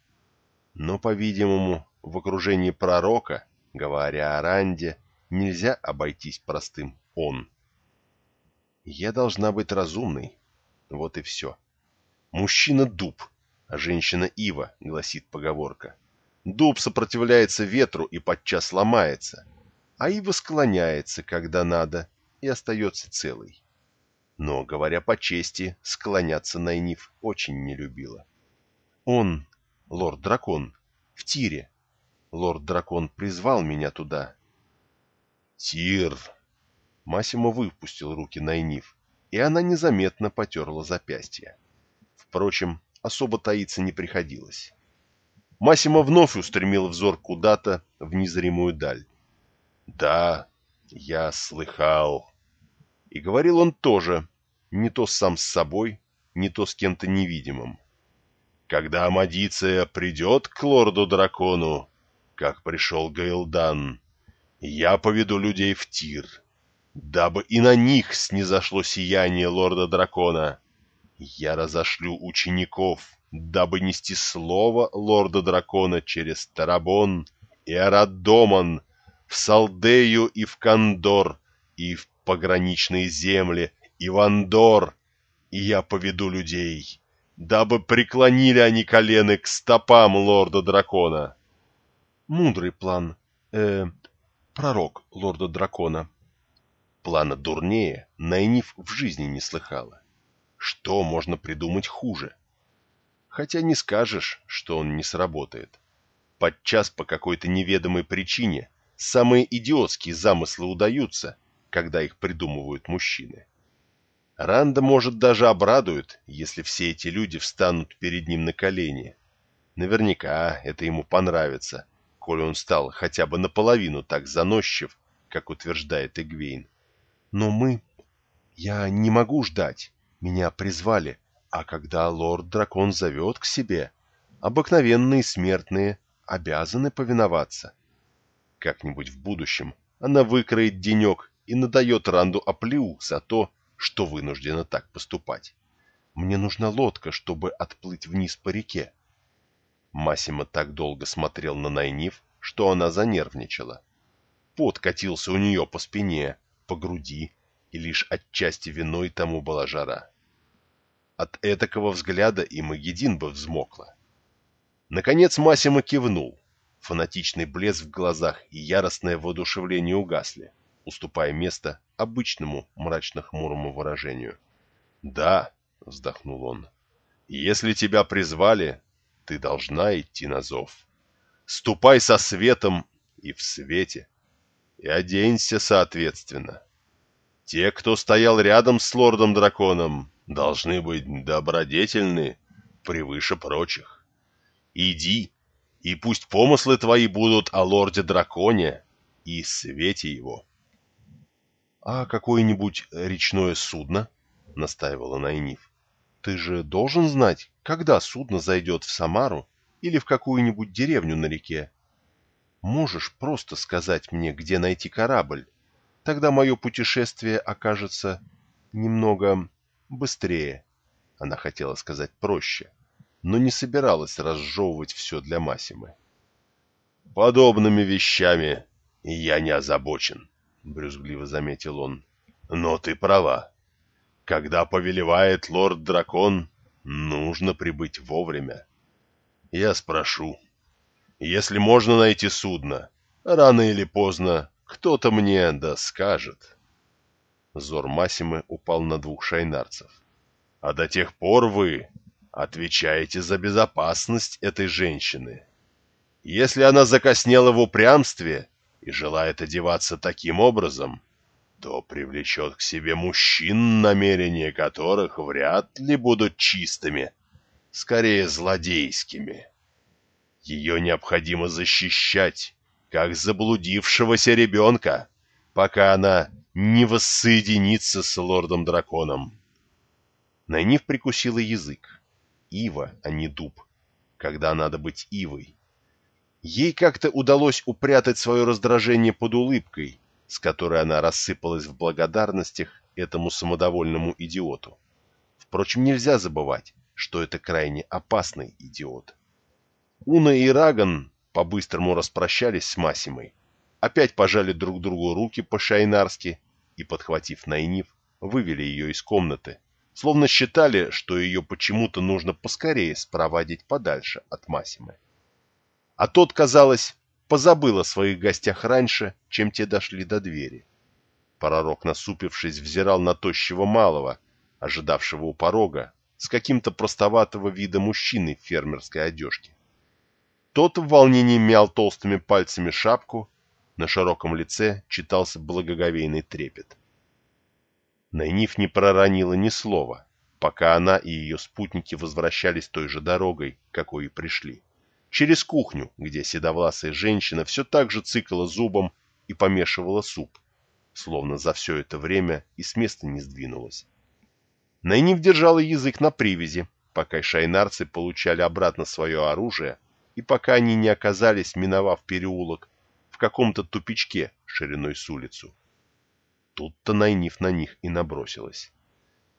Но, по-видимому, в окружении пророка, говоря о Ранде, нельзя обойтись простым «он». Я должна быть разумной, вот и все. Мужчина – дуб, а женщина – ива, гласит поговорка. Дуб сопротивляется ветру и подчас ломается, а ива склоняется, когда надо, и остается целой. Но, говоря по чести, склоняться Найниф очень не любила. Он, лорд-дракон, в тире. Лорд-дракон призвал меня туда. Тир! Массимо выпустил руки Найниф, и она незаметно потерла запястье. Впрочем, особо таиться не приходилось. Массимо вновь устремил взор куда-то в незримую даль. «Да, я слыхал». И говорил он тоже, не то сам с собой, не то с кем-то невидимым. «Когда Амадиция придет к лорду-дракону, как пришел Гейлдан, я поведу людей в тир, дабы и на них снизошло сияние лорда-дракона» Я разошлю учеников, дабы нести слово лорда-дракона через Тарабон и Арадоман, в Салдею и в Кандор, и в пограничные земли, и в Андор, и я поведу людей, дабы преклонили они колены к стопам лорда-дракона. Мудрый план, э, пророк лорда-дракона. Плана дурнее Найниф в жизни не слыхала. Что можно придумать хуже? Хотя не скажешь, что он не сработает. Подчас по какой-то неведомой причине самые идиотские замыслы удаются, когда их придумывают мужчины. Ранда, может, даже обрадует, если все эти люди встанут перед ним на колени. Наверняка это ему понравится, коли он стал хотя бы наполовину так заносчив, как утверждает Эгвейн. Но мы... Я не могу ждать. Меня призвали. А когда лорд-дракон зовет к себе, обыкновенные смертные обязаны повиноваться. Как-нибудь в будущем она выкроет денек и надает Ранду оплеу за то, что вынуждена так поступать. Мне нужна лодка, чтобы отплыть вниз по реке. Масима так долго смотрел на Найниф, что она занервничала. Пот катился у нее по спине, по груди, и лишь отчасти виной тому была жара. От этакого взгляда и Магедин бы взмокла. Наконец Масима кивнул. Фанатичный блеск в глазах и яростное воодушевление угасли, уступая место обычному мрачно-хмурому выражению. «Да», — вздохнул он, — «если тебя призвали, ты должна идти на зов. Ступай со светом и в свете, и оденься соответственно. Те, кто стоял рядом с лордом-драконом, должны быть добродетельны превыше прочих. Иди, и пусть помыслы твои будут о лорде-драконе и свете его. — А какое-нибудь речное судно? — настаивала Найниф. — Ты же должен знать, когда судно зайдет в Самару или в какую-нибудь деревню на реке. Можешь просто сказать мне, где найти корабль. Тогда мое путешествие окажется немного быстрее. Она хотела сказать проще, но не собиралась разжевывать все для Масимы. «Подобными вещами я не озабочен», — брюзгливо заметил он. «Но ты права. Когда повелевает лорд-дракон, нужно прибыть вовремя. Я спрошу. Если можно найти судно, рано или поздно кто-то мне да скажет». Зор Масимы упал на двух шайнарцев. «А до тех пор вы отвечаете за безопасность этой женщины. Если она закоснела в упрямстве и желает одеваться таким образом, то привлечет к себе мужчин, намерения которых вряд ли будут чистыми, скорее злодейскими. Ее необходимо защищать, как заблудившегося ребенка, пока она не воссоединится с лордом-драконом. Найниф прикусила язык. Ива, а не дуб. Когда надо быть ивой. Ей как-то удалось упрятать свое раздражение под улыбкой, с которой она рассыпалась в благодарностях этому самодовольному идиоту. Впрочем, нельзя забывать, что это крайне опасный идиот. Уна и Раган по-быстрому распрощались с Масимой, опять пожали друг другу руки по-шайнарски и, подхватив Найниф, вывели ее из комнаты, словно считали, что ее почему-то нужно поскорее спровадить подальше от Масимы а тот, казалось, позабыл о своих гостях раньше, чем те дошли до двери. Пророк, насупившись, взирал на тощего малого, ожидавшего у порога, с каким-то простоватого вида мужчины в фермерской одежке. Тот в волнении мял толстыми пальцами шапку, на широком лице читался благоговейный трепет. Найниф не проронила ни слова, пока она и ее спутники возвращались той же дорогой, какой и пришли через кухню, где седовласая женщина все так же цикала зубом и помешивала суп, словно за все это время и с места не сдвинулась. Найниф держала язык на привязи, пока шайнарцы получали обратно свое оружие и пока они не оказались, миновав переулок, в каком-то тупичке шириной с улицу. Тут-то Найниф на них и набросилась.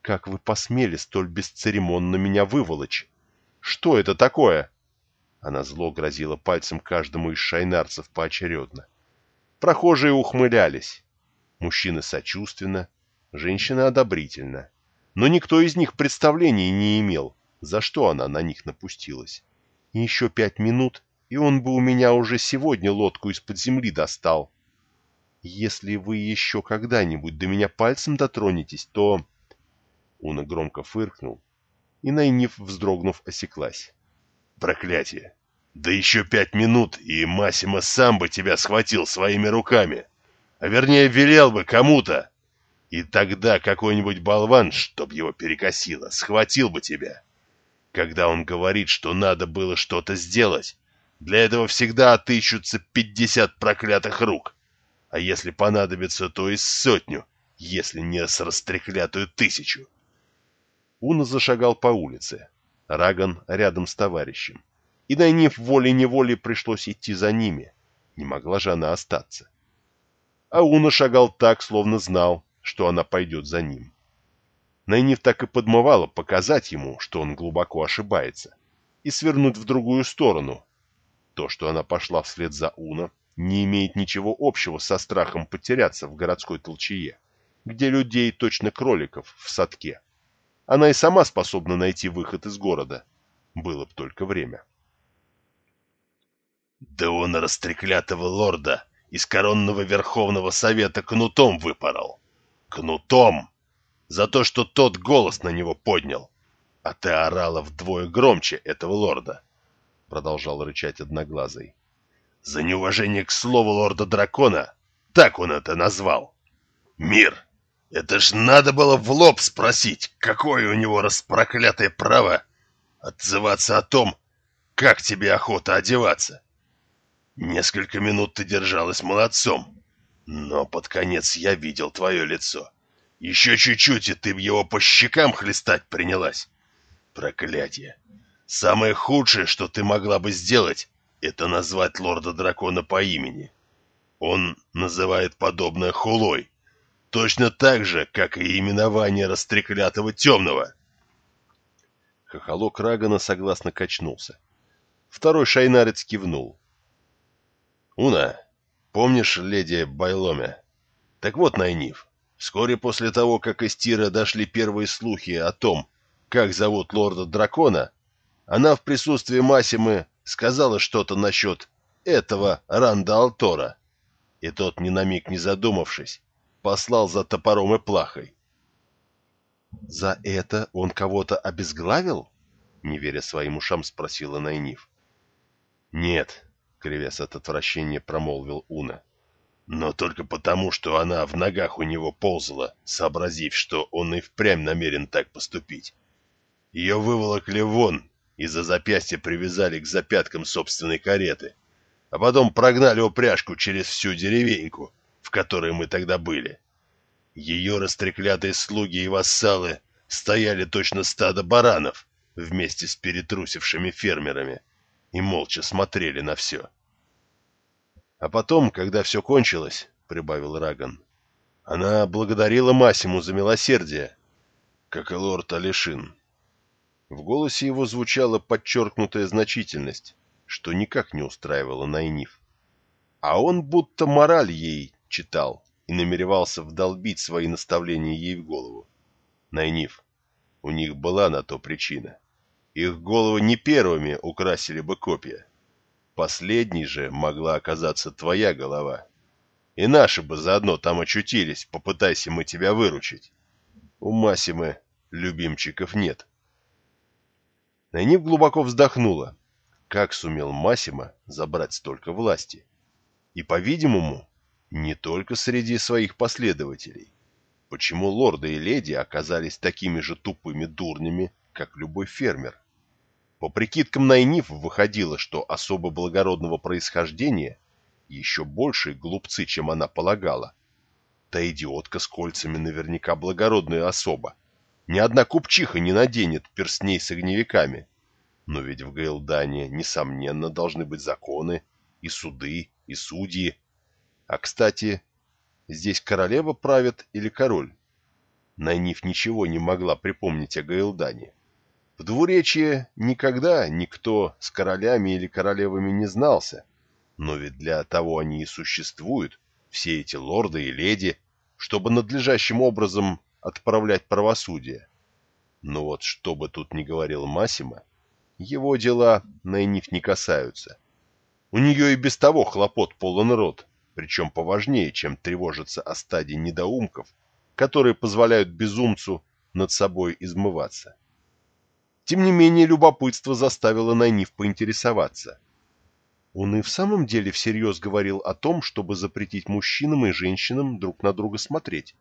«Как вы посмели столь бесцеремонно меня выволочь?» Что это такое?» Она зло грозила пальцем каждому из шайнарцев поочередно. Прохожие ухмылялись. Мужчины сочувственно, женщины одобрительно. Но никто из них представления не имел, за что она на них напустилась. Еще пять минут, и он бы у меня уже сегодня лодку из-под земли достал. Если вы еще когда-нибудь до меня пальцем дотронетесь, то...» Уна громко фыркнул, и Найниф, вздрогнув, осеклась. «Проклятие! Да еще пять минут, и Массимо сам бы тебя схватил своими руками! А вернее, велел бы кому-то! И тогда какой-нибудь болван, чтоб его перекосило, схватил бы тебя! Когда он говорит, что надо было что-то сделать, для этого всегда отыщутся пятьдесят проклятых рук, а если понадобится, то и сотню, если не с растреклятую тысячу!» Уна зашагал по улице. Раган рядом с товарищем. И Найниф волей-неволей пришлось идти за ними. Не могла же она остаться. А Уна шагал так, словно знал, что она пойдет за ним. Найниф так и подмывала показать ему, что он глубоко ошибается, и свернуть в другую сторону. То, что она пошла вслед за Уна, не имеет ничего общего со страхом потеряться в городской толчее, где людей точно кроликов в садке. Она и сама способна найти выход из города. Было б только время. Да он растреклятого лорда из коронного Верховного Совета кнутом выпорол. Кнутом! За то, что тот голос на него поднял. А ты орала вдвое громче этого лорда, — продолжал рычать Одноглазый. За неуважение к слову лорда-дракона, так он это назвал. Мир! Это ж надо было в лоб спросить, какое у него распроклятое право отзываться о том, как тебе охота одеваться. Несколько минут ты держалась молодцом, но под конец я видел твое лицо. Еще чуть-чуть, и ты в его по щекам хлестать принялась. Проклятие! Самое худшее, что ты могла бы сделать, это назвать лорда-дракона по имени. Он называет подобное хулой. Точно так же, как и именование растреклятого темного. Хохолок Рагана согласно качнулся. Второй шайнарец кивнул. «Уна, помнишь леди Байломе? Так вот, Найниф, вскоре после того, как из Тира дошли первые слухи о том, как зовут лорда-дракона, она в присутствии Масимы сказала что-то насчет этого Ранда Алтора, и тот, ни на миг не задумавшись, послал за топором и плахой. «За это он кого-то обезглавил?» — не веря своим ушам, спросила Найниф. «Нет», — кривясь от отвращения, промолвил Уна. «Но только потому, что она в ногах у него ползала, сообразив, что он и впрямь намерен так поступить. Ее выволокли вон и за запястье привязали к запяткам собственной кареты, а потом прогнали упряжку через всю деревеньку, в которой мы тогда были. Ее растреклятые слуги и вассалы стояли точно стадо баранов вместе с перетрусившими фермерами и молча смотрели на все. А потом, когда все кончилось, — прибавил Раган, — она благодарила Масиму за милосердие, как и лорд Алишин. В голосе его звучала подчеркнутая значительность, что никак не устраивало Найниф. А он будто мораль ей читал и намеревался вдолбить свои наставления ей в голову. Найниф, у них была на то причина. Их головы не первыми украсили бы копья. Последней же могла оказаться твоя голова. И наши бы заодно там очутились, попытайся мы тебя выручить. У Масимы любимчиков нет. Найниф глубоко вздохнула. Как сумел Масима забрать столько власти? И, по-видимому, не только среди своих последователей. Почему лорды и леди оказались такими же тупыми дурнями, как любой фермер? По прикидкам Найниф выходило, что особо благородного происхождения еще большие глупцы, чем она полагала. Та идиотка с кольцами наверняка благородная особа. Ни одна купчиха не наденет перстней с огневиками. Но ведь в Гейлдане, несомненно, должны быть законы, и суды, и судьи. А, кстати, здесь королева правит или король? Найниф ничего не могла припомнить о Гейлдане. В двуречье никогда никто с королями или королевами не знался, но ведь для того они и существуют, все эти лорды и леди, чтобы надлежащим образом отправлять правосудие. Но вот что бы тут ни говорил Масима, его дела Найниф не касаются. У нее и без того хлопот полон рот, причем поважнее, чем тревожиться о стаде недоумков, которые позволяют безумцу над собой измываться. Тем не менее, любопытство заставило Найниф поинтересоваться. Он и в самом деле всерьез говорил о том, чтобы запретить мужчинам и женщинам друг на друга смотреть.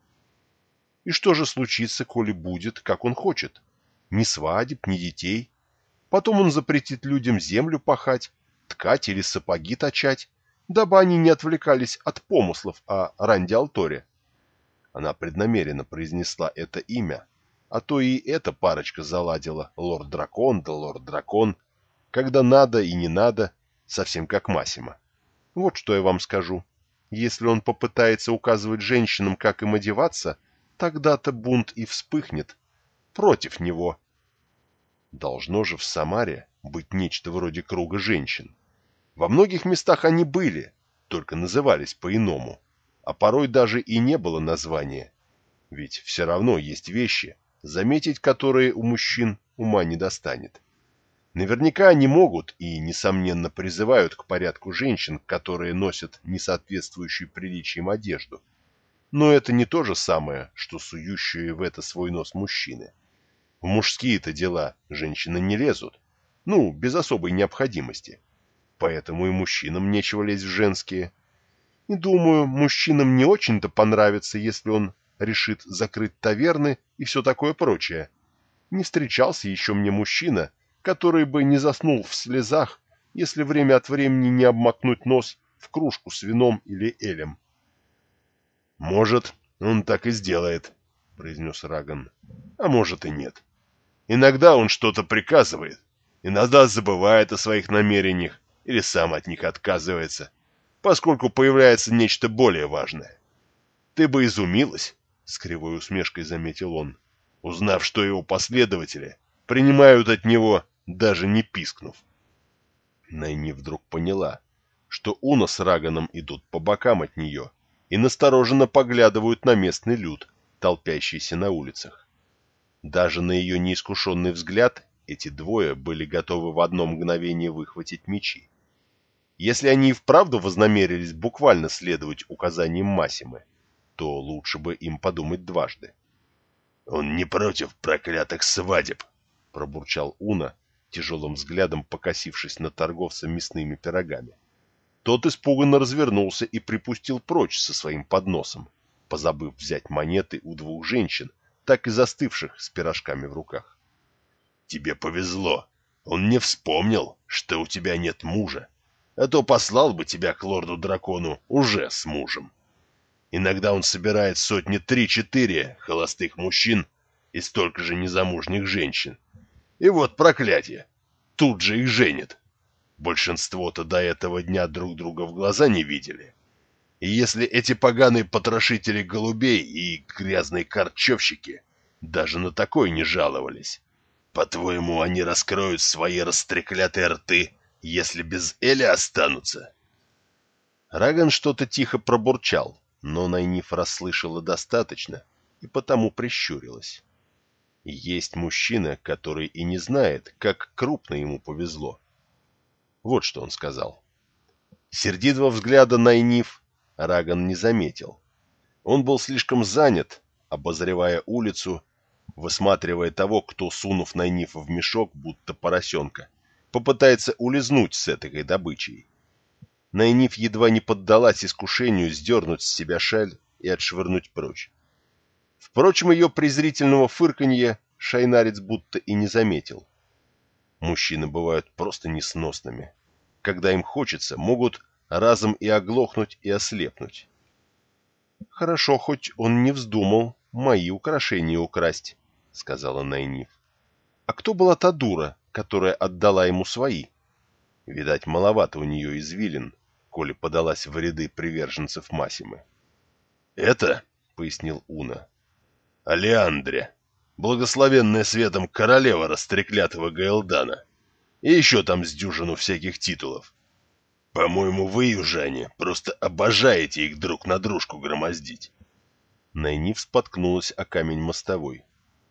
И что же случится, коли будет, как он хочет? Ни свадеб, ни детей. Потом он запретит людям землю пахать, ткать или сапоги точать, дабы они не отвлекались от помыслов о Ранди-Алторе. Она преднамеренно произнесла это имя, а то и эта парочка заладила лорд-дракон да лорд-дракон, когда надо и не надо, совсем как Масима. Вот что я вам скажу. Если он попытается указывать женщинам, как им одеваться, тогда-то бунт и вспыхнет. Против него. Должно же в Самаре быть нечто вроде круга женщин. Во многих местах они были, только назывались по-иному, а порой даже и не было названия. Ведь все равно есть вещи, заметить которые у мужчин ума не достанет. Наверняка они могут и, несомненно, призывают к порядку женщин, которые носят несоответствующую приличиям одежду. Но это не то же самое, что сующие в это свой нос мужчины. В мужские-то дела женщины не лезут, ну, без особой необходимости. Поэтому и мужчинам нечего лезть в женские. И думаю, мужчинам не очень-то понравится, если он решит закрыть таверны и все такое прочее. Не встречался еще мне мужчина, который бы не заснул в слезах, если время от времени не обмакнуть нос в кружку с вином или элем. «Может, он так и сделает», — произнес Раган. «А может и нет. Иногда он что-то приказывает, иногда забывает о своих намерениях или сам от них отказывается, поскольку появляется нечто более важное. Ты бы изумилась, — с кривой усмешкой заметил он, узнав, что его последователи принимают от него, даже не пискнув. Найни вдруг поняла, что Уна с Раганом идут по бокам от нее и настороженно поглядывают на местный люд, толпящийся на улицах. Даже на ее неискушенный взгляд эти двое были готовы в одно мгновение выхватить мечи. Если они и вправду вознамерились буквально следовать указаниям Масимы, то лучше бы им подумать дважды. «Он не против проклятых свадеб!» — пробурчал Уна, тяжелым взглядом покосившись на торговца мясными пирогами. Тот испуганно развернулся и припустил прочь со своим подносом, позабыв взять монеты у двух женщин, так и застывших с пирожками в руках. «Тебе повезло. Он не вспомнил, что у тебя нет мужа а то послал бы тебя к лорду-дракону уже с мужем. Иногда он собирает сотни три-четыре холостых мужчин и столько же незамужних женщин. И вот проклятие, тут же их женит. Большинство-то до этого дня друг друга в глаза не видели. И если эти поганые потрошители голубей и грязные корчевщики даже на такой не жаловались, по-твоему, они раскроют свои растреклятые рты если без Эли останутся. Раган что-то тихо пробурчал, но Найниф расслышала достаточно и потому прищурилась. Есть мужчина, который и не знает, как крупно ему повезло. Вот что он сказал. Сердитого взгляда Найниф Раган не заметил. Он был слишком занят, обозревая улицу, высматривая того, кто, сунув Найниф в мешок, будто поросенка, попытается улизнуть с этой добычей. Найниф едва не поддалась искушению сдернуть с себя шаль и отшвырнуть прочь. Впрочем, ее презрительного фырканья шайнарец будто и не заметил. Мужчины бывают просто несносными. Когда им хочется, могут разом и оглохнуть, и ослепнуть. «Хорошо, хоть он не вздумал мои украшения украсть», — сказала Найниф. «А кто была та дура, которая отдала ему свои. Видать, маловато у нее извилин, коли подалась в ряды приверженцев Масимы. «Это, — пояснил Уна, — Алеандре, благословенная светом королева растреклятого Гаэлдана. И еще там с дюжину всяких титулов. По-моему, вы, южане, просто обожаете их друг на дружку громоздить. Найниф споткнулась о камень мостовой.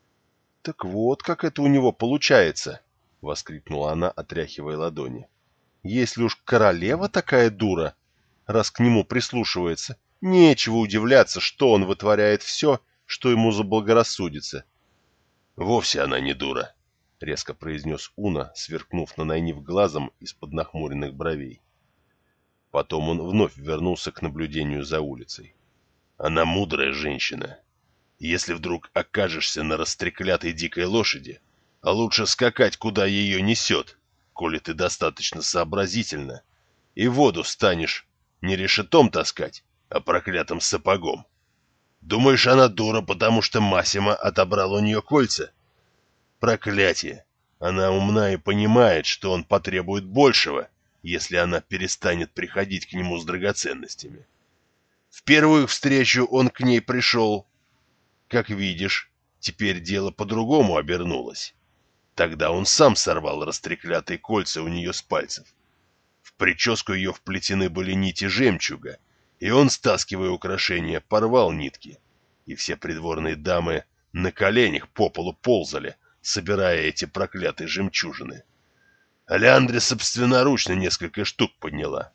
— Так вот, как это у него получается! — воскликнула она, отряхивая ладони. — Если уж королева такая дура, раз к нему прислушивается, нечего удивляться, что он вытворяет все, что ему заблагорассудится. — Вовсе она не дура, — резко произнес Уна, сверкнув на Найниф глазом из-под нахмуренных бровей. Потом он вновь вернулся к наблюдению за улицей. Она мудрая женщина. Если вдруг окажешься на растреклятой дикой лошади, а лучше скакать, куда ее несет, коли ты достаточно сообразительна, и воду станешь не решетом таскать, а проклятым сапогом. Думаешь, она дура, потому что Масима отобрал у нее кольца? Проклятие! Она умна и понимает, что он потребует большего, если она перестанет приходить к нему с драгоценностями. В первую встречу он к ней пришел. Как видишь, теперь дело по-другому обернулось. Тогда он сам сорвал растреклятые кольца у нее с пальцев. В прическу ее вплетены были нити жемчуга, и он, стаскивая украшения, порвал нитки, и все придворные дамы на коленях по полу ползали, собирая эти проклятые жемчужины. Алеандре собственноручно несколько штук подняла.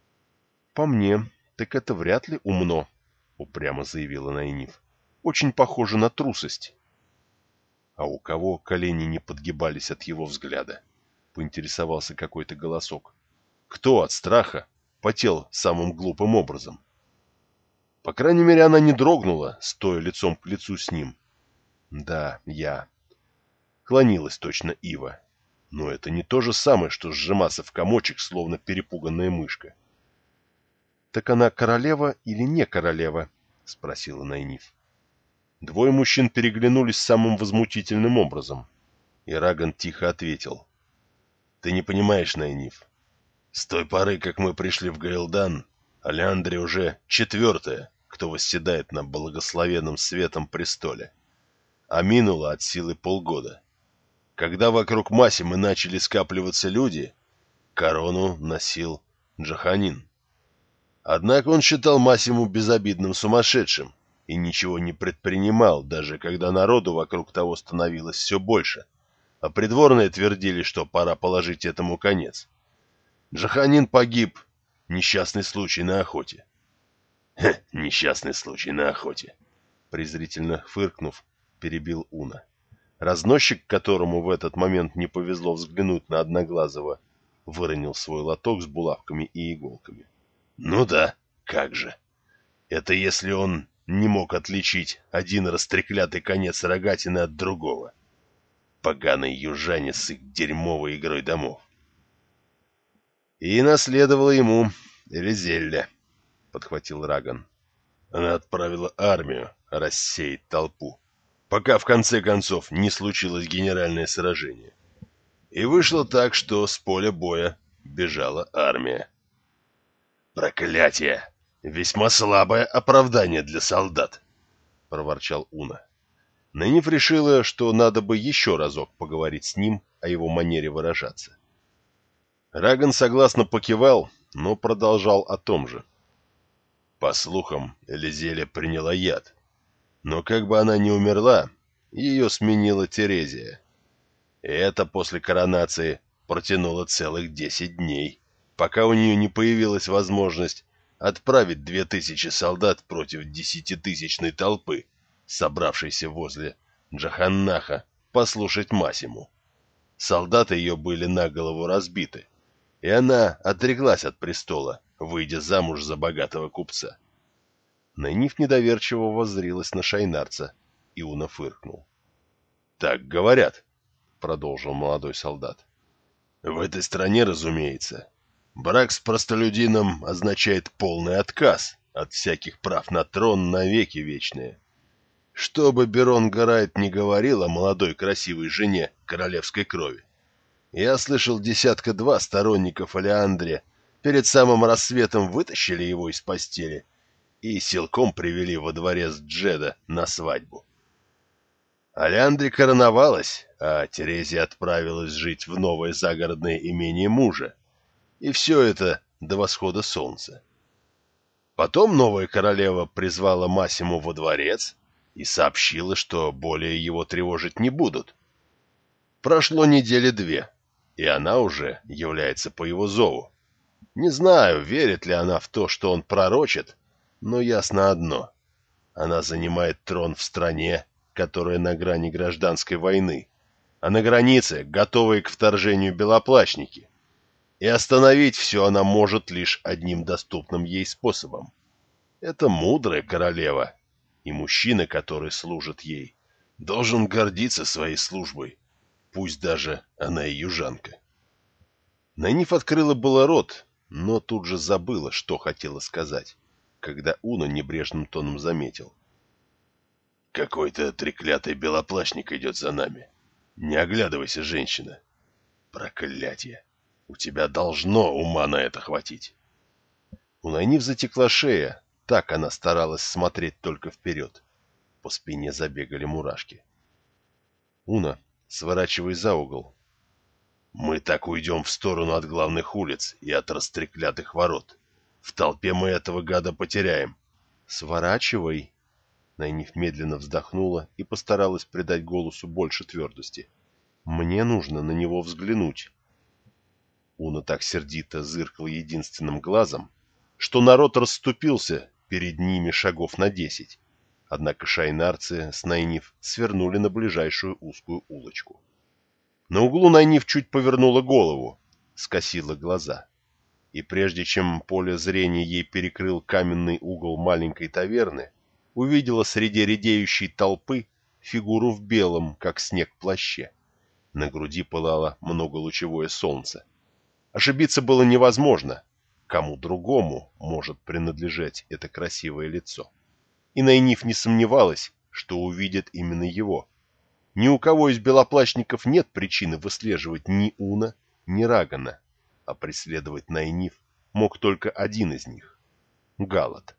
— По мне, так это вряд ли умно, — упрямо заявила Найниф. — Очень похоже на трусость. — А у кого колени не подгибались от его взгляда? — поинтересовался какой-то голосок. — Кто от страха потел самым глупым образом? По крайней мере, она не дрогнула, стоя лицом к лицу с ним. Да, я. Клонилась точно Ива. Но это не то же самое, что сжиматься в комочек, словно перепуганная мышка. «Так она королева или не королева?» — спросила Найниф. Двое мужчин переглянулись самым возмутительным образом. И Раган тихо ответил. «Ты не понимаешь, Найниф. С той поры, как мы пришли в Гайлдан, Алеандре уже четвертая, кто восседает на благословенном светом престоле. А минуло от силы полгода. Когда вокруг Масимы начали скапливаться люди, корону носил Джаханин. Однако он считал Массиму безобидным сумасшедшим и ничего не предпринимал, даже когда народу вокруг того становилось все больше, а придворные твердили, что пора положить этому конец. Джаханин погиб, несчастный случай на охоте. Хе, несчастный случай на охоте, презрительно фыркнув, перебил Уна. Разносчик, которому в этот момент не повезло взглянуть на Одноглазого, выронил свой лоток с булавками и иголками. Ну да, как же. Это если он не мог отличить один растреклятый конец рогатины от другого. Поганый южане с их дерьмовой игрой домов. И наследовала ему Резелля, подхватил Раган. Она отправила армию рассеять толпу, пока в конце концов не случилось генеральное сражение. И вышло так, что с поля боя бежала армия. «Проклятие! Весьма слабое оправдание для солдат!» — проворчал Уна. Нэнив решила, что надо бы еще разок поговорить с ним о его манере выражаться. Раган согласно покивал, но продолжал о том же. По слухам, Элизеля приняла яд. Но как бы она ни умерла, ее сменила Терезия. И это после коронации протянуло целых десять дней пока у нее не появилась возможность отправить две тысячи солдат против десятитысячной толпы, собравшейся возле Джаханнаха послушать Масиму. Солдаты ее были на голову разбиты, и она отреклась от престола, выйдя замуж за богатого купца. Найниф недоверчиво воззрилась на шайнарца, и Уна фыркнул. — Так говорят, — продолжил молодой солдат. — В этой стране, разумеется, Брак с простолюдином означает полный отказ от всяких прав на трон на веки вечные. Что бы Берон Гарайт не говорил о молодой красивой жене королевской крови, я слышал десятка-два сторонников Алеандре перед самым рассветом вытащили его из постели и силком привели во дворец Джеда на свадьбу. Аляндри короновалась, а Терезия отправилась жить в новое загородное имение мужа. И все это до восхода солнца. Потом новая королева призвала Массиму во дворец и сообщила, что более его тревожить не будут. Прошло недели две, и она уже является по его зову. Не знаю, верит ли она в то, что он пророчит, но ясно одно. Она занимает трон в стране, которая на грани гражданской войны, а на границе готовые к вторжению белоплащники. И остановить все она может лишь одним доступным ей способом. Это мудрая королева, и мужчина, который служит ей, должен гордиться своей службой, пусть даже она и южанка. Найниф открыла было рот, но тут же забыла, что хотела сказать, когда Уна небрежным тоном заметил. «Какой-то треклятый белоплащник идет за нами. Не оглядывайся, женщина. Проклятие! У тебя должно ума на это хватить!» У Найниф затекла шея, так она старалась смотреть только вперед. По спине забегали мурашки. «Уна, сворачивай за угол», мы так уйдем в сторону от главных улиц и от растреклятых ворот. В толпе мы этого гада потеряем. Сворачивай. Найниф медленно вздохнула и постаралась придать голосу больше твердости. Мне нужно на него взглянуть. Уна так сердито зыркал единственным глазом, что народ расступился перед ними шагов на десять. Однако шайнарцы с Найниф свернули на ближайшую узкую улочку. На углу Найниф чуть повернула голову, скосила глаза. И прежде чем поле зрения ей перекрыл каменный угол маленькой таверны, увидела среди редеющей толпы фигуру в белом, как снег плаще. На груди пылало многолучевое солнце. Ошибиться было невозможно. Кому другому может принадлежать это красивое лицо. И Найниф не сомневалась, что увидит именно его — ни у кого из белоплащников нет причины выслеживать ни Уна, ни Рагана, а преследовать Найниф мог только один из них — Галат.